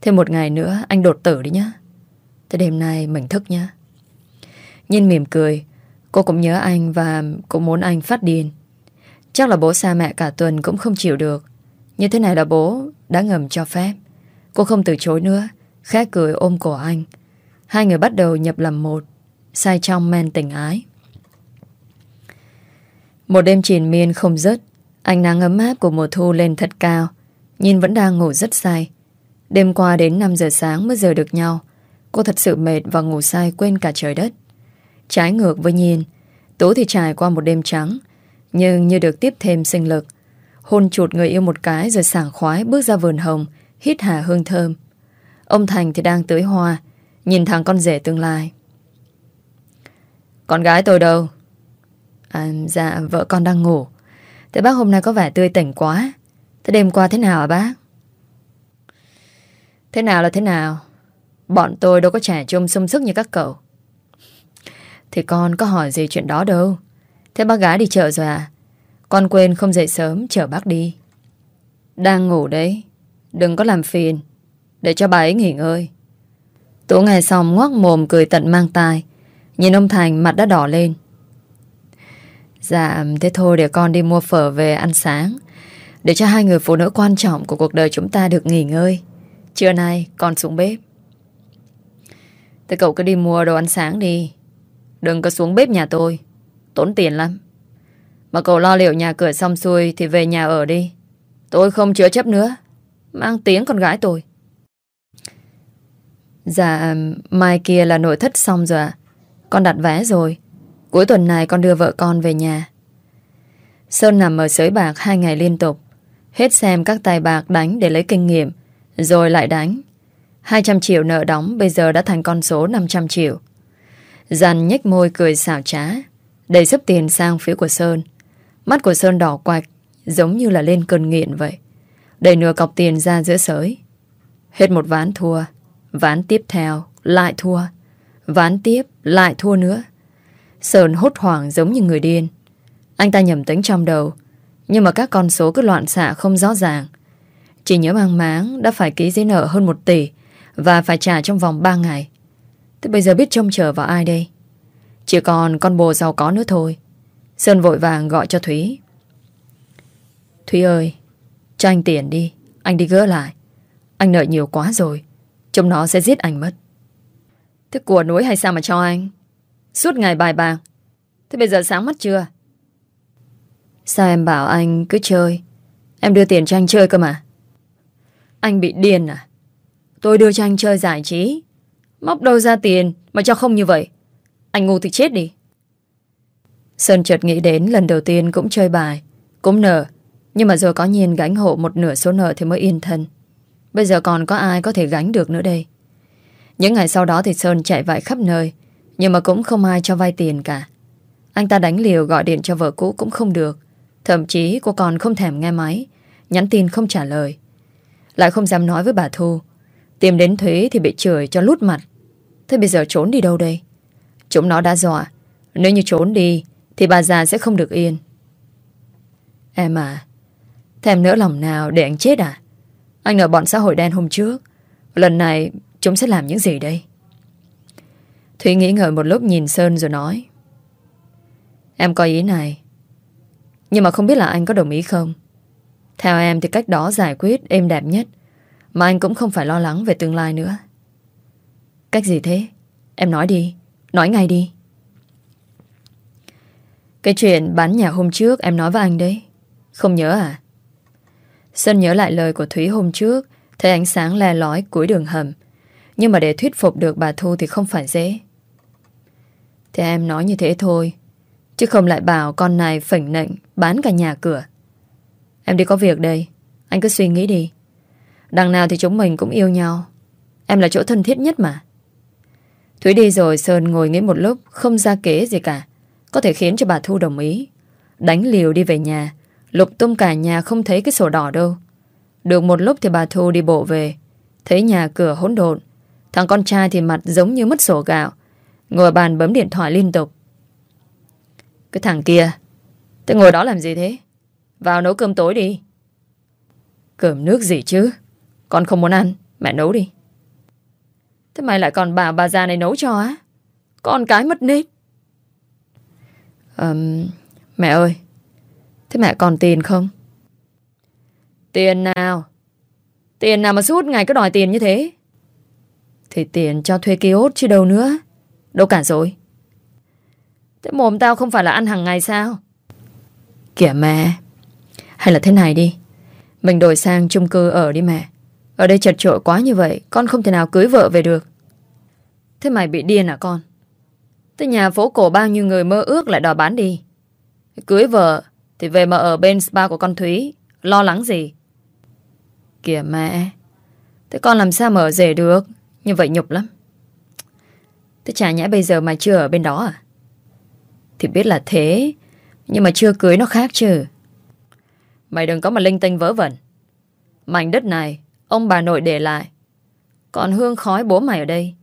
Thêm một ngày nữa anh đột tử đi nhá. Thế đêm nay mình thức nhá. Nhiên mỉm cười, Cô cũng nhớ anh và cũng muốn anh phát điên. Chắc là bố xa mẹ cả tuần cũng không chịu được. Như thế này là bố đã ngầm cho phép. Cô không từ chối nữa, Khẽ cười ôm cổ anh. Hai người bắt đầu nhập làm một, Sai trong men tình ái. Một đêm triền miên không dứt, Ánh nắng ấm áp của mùa thu lên thật cao, Nhìn vẫn đang ngủ rất say. Đêm qua đến 5 giờ sáng mới giờ được nhau, Cô thật sự mệt và ngủ say quên cả trời đất. Trái ngược với Nhiên, Tú thì trải qua một đêm trắng, Nhưng như được tiếp thêm sinh lực Hôn chuột người yêu một cái Rồi sảng khoái bước ra vườn hồng, Hít hà hương thơm. Ông Thành thì đang tưới hoa, Nhìn thằng con rể tương lai. Con gái tôi đâu? À dạ vợ con đang ngủ. Thế bác hôm nay có vẻ tươi tỉnh quá. Thế đêm qua thế nào à bác? Thế nào là thế nào? Bọn tôi đâu có trẻ trung sung sức như các cậu. Thì con có hỏi gì chuyện đó đâu. Thế bác gái đi chợ rồi à? Con quên không dậy sớm chở bác đi. Đang ngủ đấy. Đừng có làm phiền. Để cho bà ấy nghỉ ngơi. Tú nghe xong ngoác mồm cười tận mang tai. Nhìn ông Thành, mặt đã đỏ lên. Dạ thế thôi để con đi mua phở về ăn sáng. Để cho hai người phụ nữ quan trọng Của cuộc đời chúng ta được nghỉ ngơi. Trưa nay, con xuống bếp. Thế cậu cứ đi mua đồ ăn sáng đi. Đừng có xuống bếp nhà tôi. Tốn tiền lắm. Mà cậu lo liệu nhà cửa xong xuôi Thì về nhà ở đi. Tôi không chữa chấp nữa. Mang tiếng con gái tôi. Dạ Mai kia là nội thất xong rồi ạ. Con đặt vé rồi. Cuối tuần này con đưa vợ con về nhà. Sơn nằm ở sới bạc hai ngày liên tục. Hết xem các tài bạc đánh để lấy kinh nghiệm, Rồi lại đánh. 200 triệu nợ đóng bây giờ đã thành con số 500 triệu. Giàn nhếch môi cười xảo trá, Đầy sấp tiền sang phía của Sơn. Mắt của Sơn đỏ quạch, Giống như là lên cơn nghiện vậy. Đầy nửa cọc tiền ra giữa sới. Hết một ván thua, Ván tiếp theo, lại thua. Ván tiếp, lại thua nữa. Sơn hốt hoảng giống như người điên. Anh ta nhầm tính trong đầu, Nhưng mà các con số cứ loạn xạ không rõ ràng. Chỉ nhớ mang máng Đã phải ký giấy nợ hơn một tỷ Và phải trả trong vòng 3 ngày. Thế bây giờ biết trông chờ vào ai đây? Chỉ còn con bồ giàu có nữa thôi. Sơn vội vàng gọi cho Thúy. Thúy ơi, Cho anh tiền đi, Anh đi gỡ lại. Anh nợ nhiều quá rồi chúng nó sẽ giết anh mất. Thế của núi hay sao mà cho anh? Suốt ngày bài bạc. Thế bây giờ sáng mắt chưa? Sao em bảo anh cứ chơi? Em đưa tiền cho anh chơi cơ mà. Anh bị điên à? Tôi đưa cho anh chơi giải trí. Móc đâu ra tiền mà cho không như vậy. Anh ngu thì chết đi. Sơn chợt nghĩ đến lần đầu tiên cũng chơi bài. Cũng nợ Nhưng mà rồi có nhìn gánh hộ một nửa số nợ Thì mới yên thân. Bây giờ còn có ai có thể gánh được nữa đây? Những ngày sau đó thì Sơn chạy vại khắp nơi, Nhưng mà cũng không ai cho vay tiền cả. Anh ta đánh liều gọi điện cho vợ cũ cũng không được. Thậm chí cô còn không thèm nghe máy, Nhắn tin không trả lời. Lại không dám nói với bà Thu. Tìm đến Thuế thì bị chửi cho lút mặt. Thế bây giờ trốn đi đâu đây? Chúng nó đã dọa. Nếu như trốn đi thì bà già sẽ không được yên Em à, thèm nỡ lòng nào để anh chết à? Anh ở bọn xã hội đen hôm trước. Lần này chúng sẽ làm những gì đây? Thúy nghĩ ngợi một lúc nhìn Sơn rồi nói. Em có ý này. Nhưng mà không biết là anh có đồng ý không? Theo em thì cách đó giải quyết êm đẹp nhất. Mà anh cũng không phải lo lắng về tương lai nữa. Cách gì thế? Em nói đi. Nói ngay đi. Cái chuyện bán nhà hôm trước em nói với anh đấy. Không nhớ à? Sơn nhớ lại lời của Thúy hôm trước, Thấy ánh sáng le lói cuối đường hầm. Nhưng mà để thuyết phục được bà Thu Thì không phải dễ. Thì em nói như thế thôi, Chứ không lại bảo con này phỉnh nệnh Bán cả nhà cửa. Em đi có việc đây, Anh cứ suy nghĩ đi. Đằng nào thì chúng mình cũng yêu nhau. Em là chỗ thân thiết nhất mà. Thúy đi rồi Sơn ngồi nghĩ một lúc, Không ra kế gì cả. Có thể khiến cho bà Thu đồng ý. Đánh liều đi về nhà, Lục tung cả nhà không thấy cái sổ đỏ đâu. Được một lúc thì bà Thu đi bộ về, Thấy nhà cửa hỗn độn. Thằng con trai thì mặt giống như mất sổ gạo, Ngồi bàn bấm điện thoại liên tục. Cái thằng kia Thế ngồi đó làm gì thế? Vào nấu cơm tối đi. Cơm nước gì chứ? Con không muốn ăn, Mẹ nấu đi. Thế mày lại còn bảo bà già này nấu cho á? Con cái mất nết um, Mẹ ơi Thế mẹ còn tiền không? Tiền nào? Tiền nào mà suốt ngày cứ đòi tiền như thế? Thì tiền cho thuê kiosk chứ đâu nữa. Đâu cả rồi. Thế mồm tao không phải là ăn hàng ngày sao? Kìa mẹ. Hay là thế này đi. Mình đổi sang chung cư ở đi mẹ. Ở đây chật trội quá như vậy, con không thể nào cưới vợ về được. Thế mày bị điên à con? Tới nhà phố cổ bao nhiêu người mơ ước lại đòi bán đi. Cưới vợ thì về mà ở bên spa của con Thúy, Lo lắng gì? Kìa mẹ, Thế con làm sao mà ở rể được? Như vậy nhục lắm. Thế chả nhẽ bây giờ mày chưa ở bên đó à? Thì biết là thế, Nhưng mà chưa cưới nó khác chứ. Mày đừng có mà linh tinh vớ vẩn. Mảnh đất này, Ông bà nội để lại. Còn hương khói bố mày ở đây.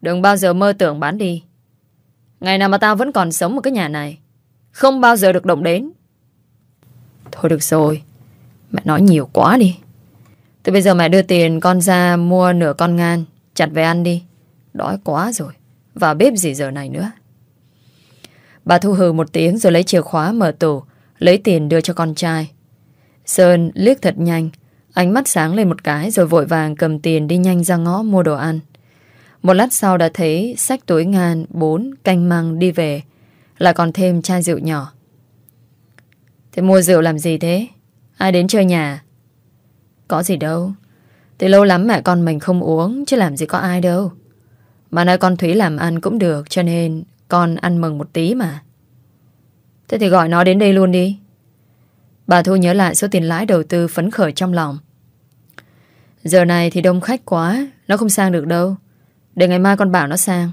Đừng bao giờ mơ tưởng bán đi. Ngày nào mà tao vẫn còn sống ở cái nhà này, Không bao giờ được động đến. Thôi được rồi, Mẹ nói nhiều quá đi. Từ bây giờ mẹ đưa tiền con ra mua nửa con ngan, Chặt về ăn đi. Đói quá rồi vào bếp gì giờ này nữa? Bà thu hừ một tiếng rồi lấy chìa khóa mở tủ, Lấy tiền đưa cho con trai. Sơn liếc thật nhanh, Ánh mắt sáng lên một cái Rồi vội vàng cầm tiền đi nhanh ra ngõ mua đồ ăn. Một lát sau đã thấy Sách túi ngàn bốn, canh măng đi về Lại còn thêm chai rượu nhỏ Thế mua rượu làm gì thế? Ai đến chơi nhà? Có gì đâu. Từ lâu lắm mẹ con mình không uống, chứ làm gì có ai đâu. Mà nói con Thúy làm ăn cũng được, cho nên con ăn mừng một tí mà. Thế thì gọi nó đến đây luôn đi. Bà Thu nhớ lại số tiền lãi đầu tư phấn khởi trong lòng. Giờ này thì đông khách quá, nó không sang được đâu. Để ngày mai con bảo nó sang.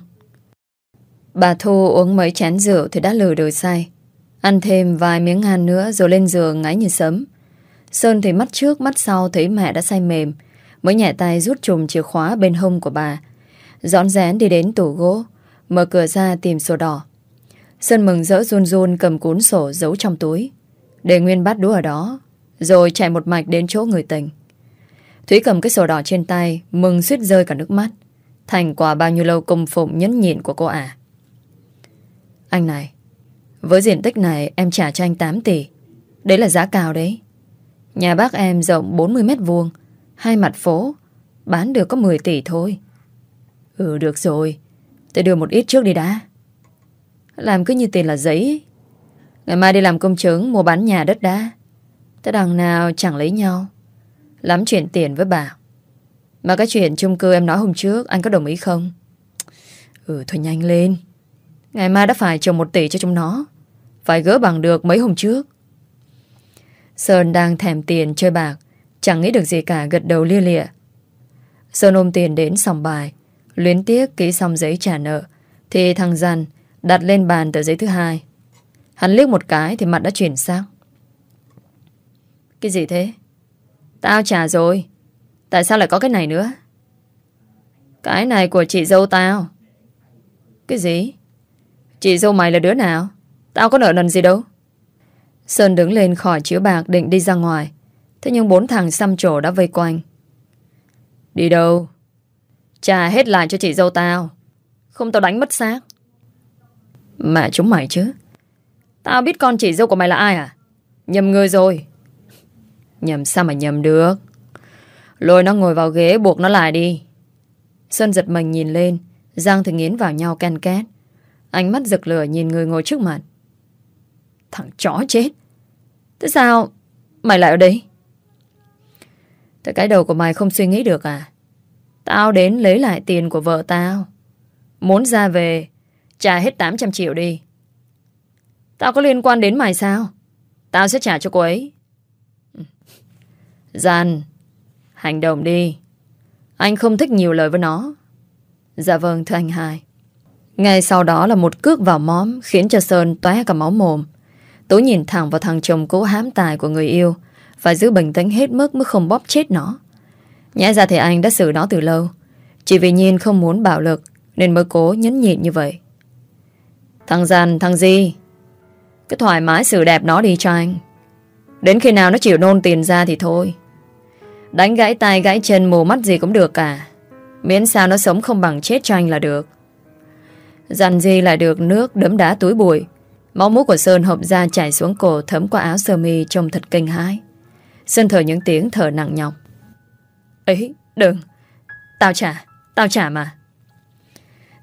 Bà Thu uống mấy chén rượu thì đã lừa đời say. Ăn thêm vài miếng ăn nữa rồi lên giường ngáy như sớm. Sơn thì mắt trước mắt sau thấy mẹ đã say mềm, mới nhẹ tay rút chùm chìa khóa bên hông của bà. Dọn rén đi đến tủ gỗ, mở cửa ra tìm sổ đỏ. Sơn mừng rỡ run run cầm cuốn sổ giấu trong túi. Để nguyên bát đũa ở đó, rồi chạy một mạch đến chỗ người tình. Thúy cầm cái sổ đỏ trên tay, mừng suýt rơi cả nước mắt. Thành quả bao nhiêu lâu công phụng nhẫn nhịn của cô à Anh này, với diện tích này em trả cho anh 8 tỷ. Đấy là giá cao đấy. Nhà bác em rộng 40 mét vuông, hai mặt phố, bán được có 10 tỷ thôi. Ừ được rồi, tôi đưa một ít trước đi đã. Làm cứ như tiền là giấy Ngày mai đi làm công chứng mua bán nhà đất đã Thế đằng nào chẳng lấy nhau. Lắm chuyện tiền với bà. Mà cái chuyện chung cư em nói hôm trước, anh có đồng ý không? Ừ thôi nhanh lên. Ngày mai đã phải trồng một tỷ cho chúng nó. Phải gỡ bằng được mấy hôm trước Sơn đang thèm tiền chơi bạc, Chẳng nghĩ được gì cả, gật đầu lia lịa Sơn ôm tiền đến sòng bài, Luyến tiếc ký xong giấy trả nợ, Thì thằng Giàn đặt lên bàn tờ giấy thứ hai Hắn liếc một cái Thì mặt đã chuyển sang Cái gì thế Tao trả rồi Tại sao lại có cái này nữa Cái này của chị dâu tao Cái gì Chị dâu mày là đứa nào Tao có nợ nần gì đâu Sơn đứng lên khỏi chiếu bạc định đi ra ngoài. Thế nhưng bốn thằng xăm trổ đã vây quanh. Đi đâu? Trả hết lại cho chị dâu tao. Không tao đánh mất xác. Mẹ chúng mày chứ. Tao biết con chị dâu của mày là ai à? Nhầm người rồi. Nhầm sao mà nhầm được? Lôi nó ngồi vào ghế buộc nó lại đi. Sơn giật mình nhìn lên. Giang thì nghiến vào nhau can két. Ánh mắt rực lửa nhìn người ngồi trước mặt. Thằng chó chết. Thế sao mày lại ở đây? Thế cái đầu của mày không suy nghĩ được à? Tao đến lấy lại tiền của vợ tao. Muốn ra về, trả hết 800 triệu đi. Tao có liên quan đến mày sao? Tao sẽ trả cho cô ấy. Gian, hành động đi. Anh không thích nhiều lời với nó. Dạ vâng, thưa anh hai. Ngay sau đó là một cước vào móm khiến cho Sơn tóe cả máu mồm. Tú nhìn thẳng vào thằng chồng cố hám tài của người yêu phải giữ bình tĩnh hết mức mới không bóp chết nó. Nhẽ ra thì anh đã xử nó từ lâu. Chỉ vì Nhiên không muốn bạo lực nên mới cố nhấn nhịn như vậy. Thằng giàn thằng Di Cứ thoải mái xử đẹp nó đi cho anh. Đến khi nào nó chịu nôn tiền ra thì thôi. Đánh gãy tay gãy chân mù mắt gì cũng được cả. Miễn sao nó sống không bằng chết cho anh là được. dằn gì lại được nước đấm đá túi bụi. Máu mũ của Sơn hộp ra chảy xuống cổ thấm qua áo sơ mi trông thật kinh hãi. Sơn thở những tiếng thở nặng nhọc. Ấy, đừng. Tao trả, tao trả mà.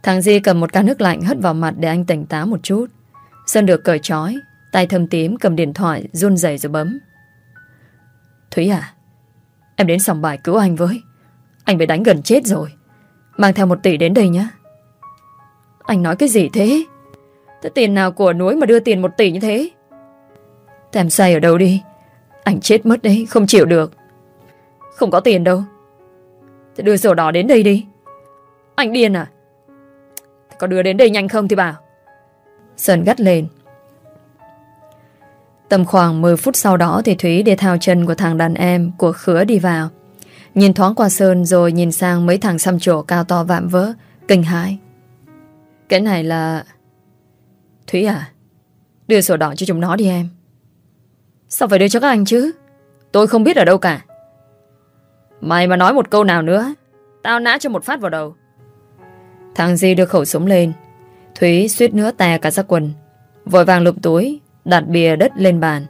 Thằng Di cầm một can nước lạnh hất vào mặt để anh tỉnh táo một chút. Sơn được cởi trói, tay thâm tím cầm điện thoại run rẩy rồi bấm. Thúy à, em đến sòng bài cứu anh với. Anh bị đánh gần chết rồi. Mang theo một tỷ đến đây nhé. Anh nói cái gì thế? Thế tiền nào của núi mà đưa tiền một tỷ như thế? Thế em say ở đâu đi? Anh chết mất đấy, không chịu được. Không có tiền đâu. Thế đưa sổ đỏ đến đây đi. Anh điên à? Thế có đưa đến đây nhanh không thì bảo. Sơn gắt lên. Tầm khoảng 10 phút sau đó thì Thúy đi thao chân của thằng đàn em của khứa đi vào. Nhìn thoáng qua Sơn rồi nhìn sang mấy thằng xăm trổ cao to vạm vỡ, kinh hãi. Cái này là... Thúy à, đưa sổ đỏ cho chúng nó đi em. Sao phải đưa cho các anh chứ? Tôi không biết ở đâu cả. Mày mà nói một câu nào nữa, tao nã cho một phát vào đầu. Thằng Di đưa khẩu súng lên. Thúy suýt nữa tè cả ra quần. Vội vàng lục túi, đặt bìa đất lên bàn.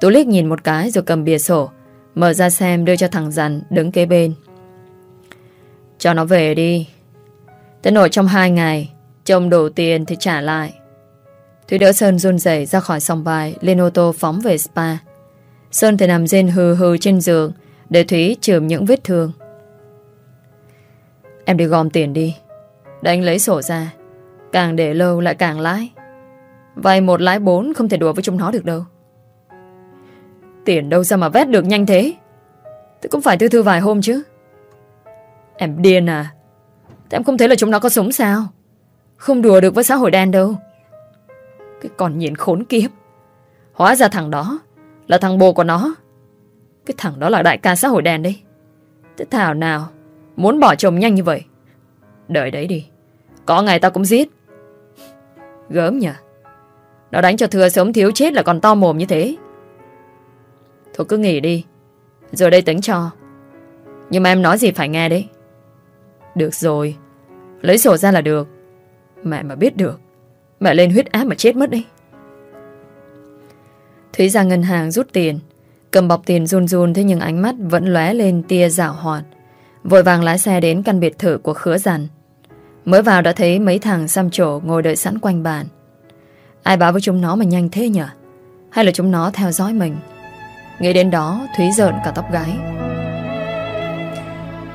Tú liếc nhìn một cái rồi cầm bìa sổ, mở ra xem đưa cho thằng dằn đứng kế bên. Cho nó về đi. Tới nổi trong hai ngày, chồng đủ tiền thì trả lại. Thúy đỡ Sơn run rẩy ra khỏi sòng bài, lên ô tô phóng về spa. Sơn thì nằm rên hừ hừ trên giường, để Thúy chườm những vết thương. Em đi gom tiền đi. Để anh lấy sổ ra. Càng để lâu lại càng lãi. Vay một lãi bốn không thể đùa với chúng nó được đâu. Tiền đâu ra mà vét được nhanh thế? Thế cũng phải thư thư vài hôm chứ. Em điên à? Thế em không thấy là chúng nó có súng sao? Không đùa được với xã hội đen đâu. Cái con nhìn khốn kiếp. Hóa ra thằng đó là thằng bồ của nó. Cái thằng đó là đại ca xã hội đen đấy. Thế thảo nào muốn bỏ chồng nhanh như vậy? Đợi đấy đi. Có ngày tao cũng giết. Gớm nhỉ? Nó đánh cho thừa sớm thiếu chết là còn to mồm như thế. Thôi cứ nghỉ đi. Rồi đây tính cho. Nhưng mà em nói gì phải nghe đấy. Được rồi. Lấy sổ ra là được. Mẹ mà biết được. Mẹ lên huyết áp mà chết mất đi. Thúy ra ngân hàng rút tiền. Cầm bọc tiền run run thế nhưng ánh mắt vẫn lóe lên tia rảo hoạt. Vội vàng lái xe đến căn biệt thự của khứa rằn. Mới vào đã thấy mấy thằng xăm trổ ngồi đợi sẵn quanh bàn. Ai báo với chúng nó mà nhanh thế nhỉ? Hay là chúng nó theo dõi mình? Nghĩ đến đó Thúy rợn cả tóc gái.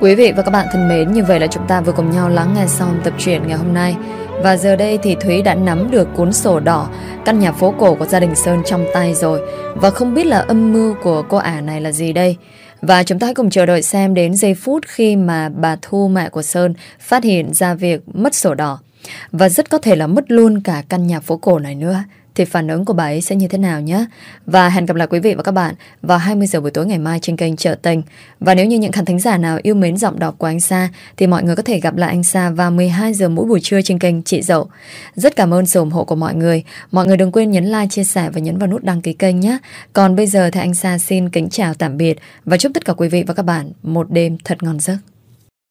Quý vị và các bạn thân mến, như vậy là chúng ta vừa cùng nhau lắng nghe xong tập truyện ngày hôm nay. Và giờ đây thì Thúy đã nắm được cuốn sổ đỏ căn nhà phố cổ của gia đình Sơn trong tay rồi. Và không biết là âm mưu của cô ả này là gì đây. Và chúng ta hãy cùng chờ đợi xem đến giây phút khi mà bà Thu mẹ của Sơn phát hiện ra việc mất sổ đỏ. Và rất có thể là mất luôn cả căn nhà phố cổ này nữa. thì phản ứng của bà ấy sẽ như thế nào nhé. Và hẹn gặp lại quý vị và các bạn vào 20 giờ buổi tối ngày mai trên kênh Trợ Tình. Và nếu như những khán thính giả nào yêu mến giọng đọc của anh Sa thì mọi người có thể gặp lại anh Sa vào 12 giờ mỗi buổi trưa trên kênh Chị Dậu. Rất cảm ơn sự ủng hộ của mọi người. Mọi người đừng quên nhấn like, chia sẻ và nhấn vào nút đăng ký kênh nhé. Còn bây giờ thì anh Sa xin kính chào tạm biệt và chúc tất cả quý vị và các bạn một đêm thật ngon giấc.